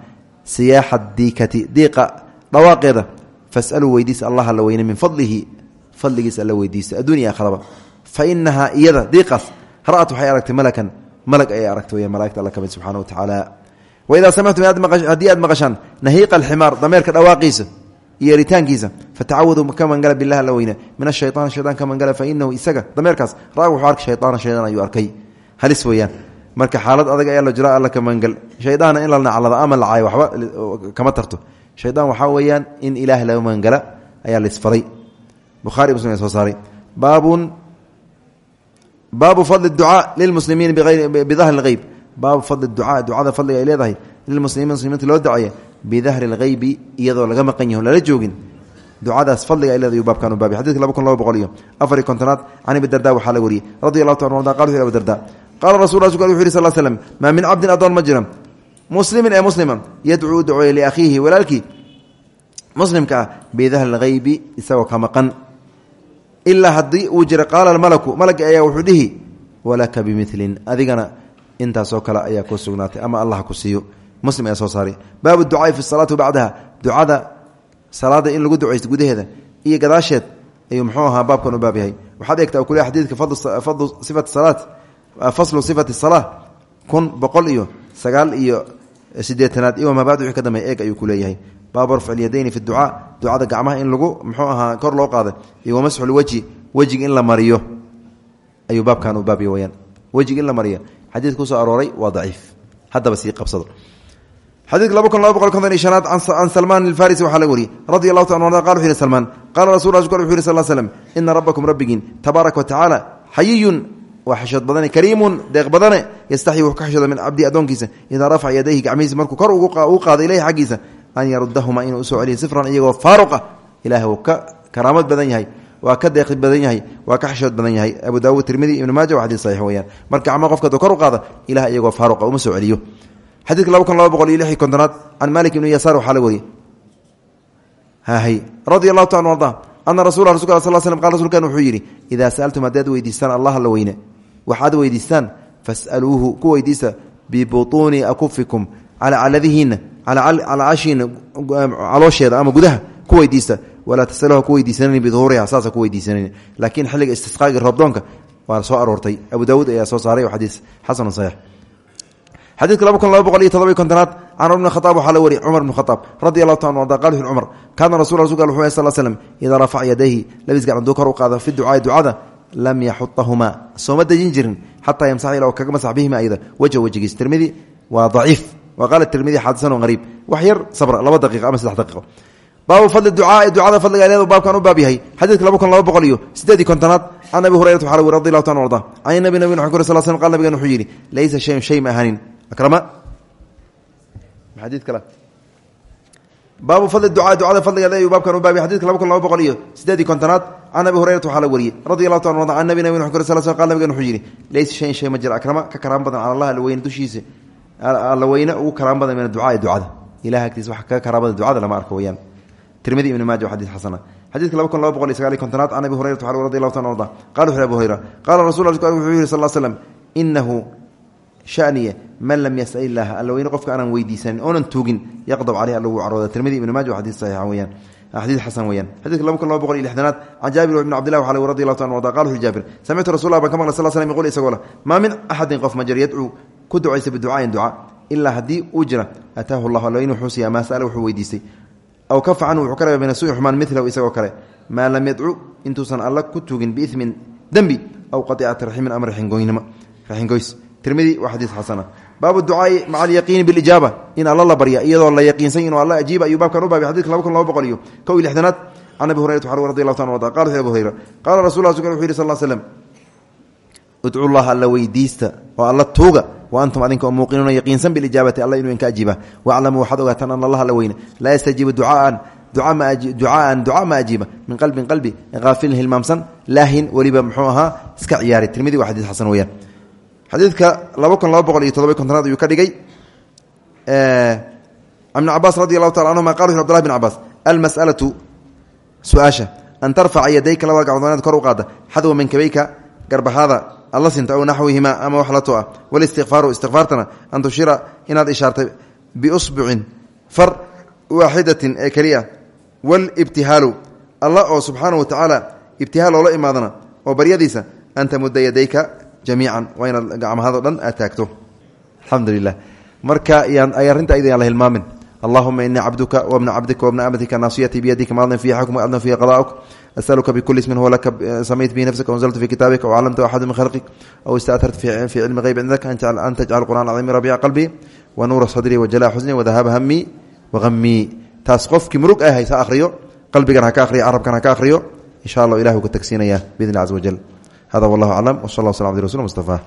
siyaaxa diikati diiqa dhawaaqeeda fasaluu weydiisa allah alla weyne min fadlihi fadligiisa alla weydiista adduuniya akhraba fa inahaa iyada diiqaas ra'at waxay aragtay malakan malag ayay aragtay weya malaigta alla ka mid subxana wa tacaala waidaa samictum haddii aad maqashaan nahiiqa alximaar dameerka dhawaaqiisa iyo eritaankiisa fatacawadu ka mangala bilah alla weyne min ashayaan shayaan ka mangala fa inahu isaga dameerkaas ra wuxuu arkay shayaana shayaan ayuu arkay. Halis weeyaan. Marka xaalad adag ayaa la jira alla ka mangal. Shaydaana in la naclado ama la caayo waxba kama tarto. Shaydaan waxaa weeyaan in ilaah laga mangala ayaa laisfaray bukhaari muslim soo saaray. Baabun baabu fadli ducaa lilmuslimiin bidahri lgeyb baabu fadli ducaa ducada fadliga ay leedahay lilmuslimiin muslimiinta loo duceeya bidahri lgheybi iyadoo laga maqan yaho lala joogin. Ducadaas fadliga ay leedahay baabkan u baabi xadidka laba kun laba boqol iyo afar iyo kontonaad can abi darda waxaa la wariyey. Radi allahu ta arda qal wuxu abu darda qaala rasul rasulka wuxu yhi sal slm maa min cabdin addoon ma jira muslimin ee muslima yadcuu u duceeya liakhiihi walaalkii. Muslimka ah bidahri lgheybi isagoo ka maqan ilaa haddii uu jira qaala almalaku malagi ayaa wuxuu dhihi walaka bimilin adigana intaasoo kale ayaa ku sugnaatay ama allah ku siiyo. Muslim ayaa soo saaray. Baabu ducaai fi salaati bacdaha. Ducada salaada in lagu ducaysto gudaheeda iyo gadaasheed ayuu muxuu ahaa baabkan u baab yahay. Waxaad eegtaa kule xadiidka salaat faslu sifati salaa kun boqol iyo sagaal iyo sideetanaad iyo mabaad wixii ka dambeeya eeg ayuu ku baabu rafci lyadayni fi ducaa. Ducada gacmaha in lagu muxuu ahaa kor loo qaada iyo wamasxu lwejhi wejiga in la mariyo. Ayuu baabkan u baabya weyaan wejiga in la mariyo. Xadiidka ku soo arooray waa daciif. Haddaba sii qabsado. Xadiidka laba kun laba boqol konton iyo shanaad can salmaan alfarisi waxaa laga wariyey. Radi allahu ta qa wuxu yihi salmaan qaala rasul rasulka wuxu yhi sal slm ina rabbakum rabbigiin tabaaraka watacaala xayiyun waa xishood badane kariimun deeq badane. Yastaxyi wuxuu ka xishooda min cabdi addoonkiisa. Idaa rafaca yadayhi gacmihiisa markuu kor u qaado ilayhi xaggiisa an yarudahuma inuu u soo celiyo sifran iyagoo faaruqa. Ilahay wuu ka karaamad badan yahay waa ka deeqi badan yahay waa ka xishood badan yahay. Abu daawud tirmidi ibnu maaja waa xadis saxiix weyaan marka gacmaha qofka aduu kor u qaada ilaah iyagoo faaruqa uma soo celiyo. Xadidka laba kun laba boqol iyo lix iyo kontonaad can malik ibni yasaar waxaa la wariyey hahy radi allahu ta arda ana rasula rasulka sal slm qal rsulkan wuxuu yidhi idaa sa'altum haddaad weydiistaan allah la weyne waxaad weydiistaan fas'aluuhu ku weydiista bibutuuni akufikum calacaladihiina calacashiina caloosheeda ama gudaha ku weydiista. Walaa tasaluha ku weydiisanani biduhuuriha saasa ku weydiisanani. Laakiin xilliga istisqaagi roobdoonka waa soo aroortay. Abu daawuud ayaa soo saaray xadiis xasanu saxiix xadiidka laba kun laba boqol iyo todoba kontonaad can cumar bn khaaab waxaa la wariy cumar bn khaaab radi allahu ta arda qal wuxu cumar kaana rasul rasulka wuxuu sal slm idaa rafaca yadayhi. Gacan duu kor u qaado fi ducaai ducada lam yaxutahumaa sooma dejin jirin xataa yamsax ila kaga masax bihima ayada wajha wejigiis. Tirmidi waa daciif wa qaala tirmidi xaadisan qariib wax yar sabra laba daqiiqa ama saddex daqiiqo. Baabu fadli ducaai ducada fadliga leedu baabkan u baab yahay. Xadiidka laba kun laba boqol iyo sideedii kontonaad can abi hurayrat waxa wi radi allahu ta arda can nabi nabig wxu sal sl qal nabigan wuxuu yidhi laysa shayun shay ma ahanin. Akrama? Xadiid kale baabu fadli ducaa ducada fadliga leeyu baabkan u baab yahay. Xadidka laba kun laba boqol iyo sideedii kontonaad can abi hurayrata waxaa la wariyey. Radi allahu ta an can nabi nabig wu sal sl qal nabigan wuxuu yidhi laysa shayin shay ma jira. Akrama? Ka karaan badan cala allah alweyne dushiisa allaweyne ugu karaan badan min aducaai ducada. Ilaha agtiisa wax kaga karaan badan ducada lama arko weyaan. Tirmidi ibni maaja xadis xasana. Xadidka laba kun laba boqol iyo sagaaliy kontonaad can abi hurayrata radi allahu ta arda qala wuxu abu hurayra qaala rasul wuxuu yihi sal slam inahu shaniye man lam yasal ilaah allaweyne qofka aanan weydiisanin oonan tuugin yaqdab caleyh alla wuu carooda tirmidi ibni maaja xadis saxiixa weyaan. Xadii xasan weyaan. Xadidka laba kun laba boqol iyo lixdanaad can jaabir bn cabdilah radi allahu ta arda qala wuxu jaabir samictu rasul baan ka maqlay sal slm yqul isagoo leh maa min axadin qof majar yadcuu ku ducaysa biducaain duca ilaa haddii uu jira ataahu llah allaweyne wuxuu maa sala wuxuu weydiistay. Aw kafa canhu wuxuu ka reeba min xumaan milahu isagoo kale. Maa lam yadcu intuusan alla ku tugin biimin dembi aw qaicati raximin ama raxingoys tirmidi waa xadiis xasana. Baabu ducaai maca alyaqiini bilijaaba in alla la barya iyadoo la yaqiinsan inuu alla ajiiba ayuu baabkan u baabay xadidka laba kun laba boqol iyo kow iyo lixdanaad. Can abi hurayrata waxaa radi allahu ta arda qala abu hurayra qaala rasul la wuxu yidhi sal tuuga wa antum adinka oo muuqinuuna yaqiinsan bilijaabati alla inuu inka ajiiba waclamuu waxaad ogaataan ana allaha alla weyne laa yastajiibu ducaaan ducaan duca ma ajiiba min qalbin qalbi haafilin hilmaamsan laahin weliba muxuu ahaa iska ciyaari tirmidi waa xadiis xasan weyaan xadiidka laba kun laba boqol iyo todoba kontonaad ayuu ka dhigay ibn cabaas radi allahu taala anhuma qala abdulahi bn cabaas almas'alatu su'aasha an tarfaca yadayka labada gacmood kor u qaada xadwa mankabeyka garbaxaada alla sinta aw naxwihimaa ama wax la to ah walistikfaaru istikfaartana an tushira inaad ishaartay biusbucin far waaxidatin ee keliya. Walibtihaalu alla oo subxaana wa tacaala ibtihaal oola imaadana oo baryadiisa an tamuda yadayka jamiican. Waa inaad gacmahado dhan aad taagto. Alxamdu lilah marka ay arrinta ayda yaan la hilmaamin. Allahuma inii cabduka wabna cabdika wabna asaluka bikuli ismin huwa laka samayt bihi nafsaka wanzalta fi kitaabika aw callamta axadu min khalqik aw istaatarta fi cilmi hayb cindaka an tajcal qur'an cadiimi rabiica qalbii wa nuura sadrii wajala xusni wadahaaba hamii wahamii taas qofkii murug ah haysa akhriyo. Qalbigan ha ka akhriyo carabkan ha ka akhriyo. Insha allah ilah uu ka tagsiinaya biidni caza wajal hada wallahu aclam w sal lla sl abdi rasul mustafa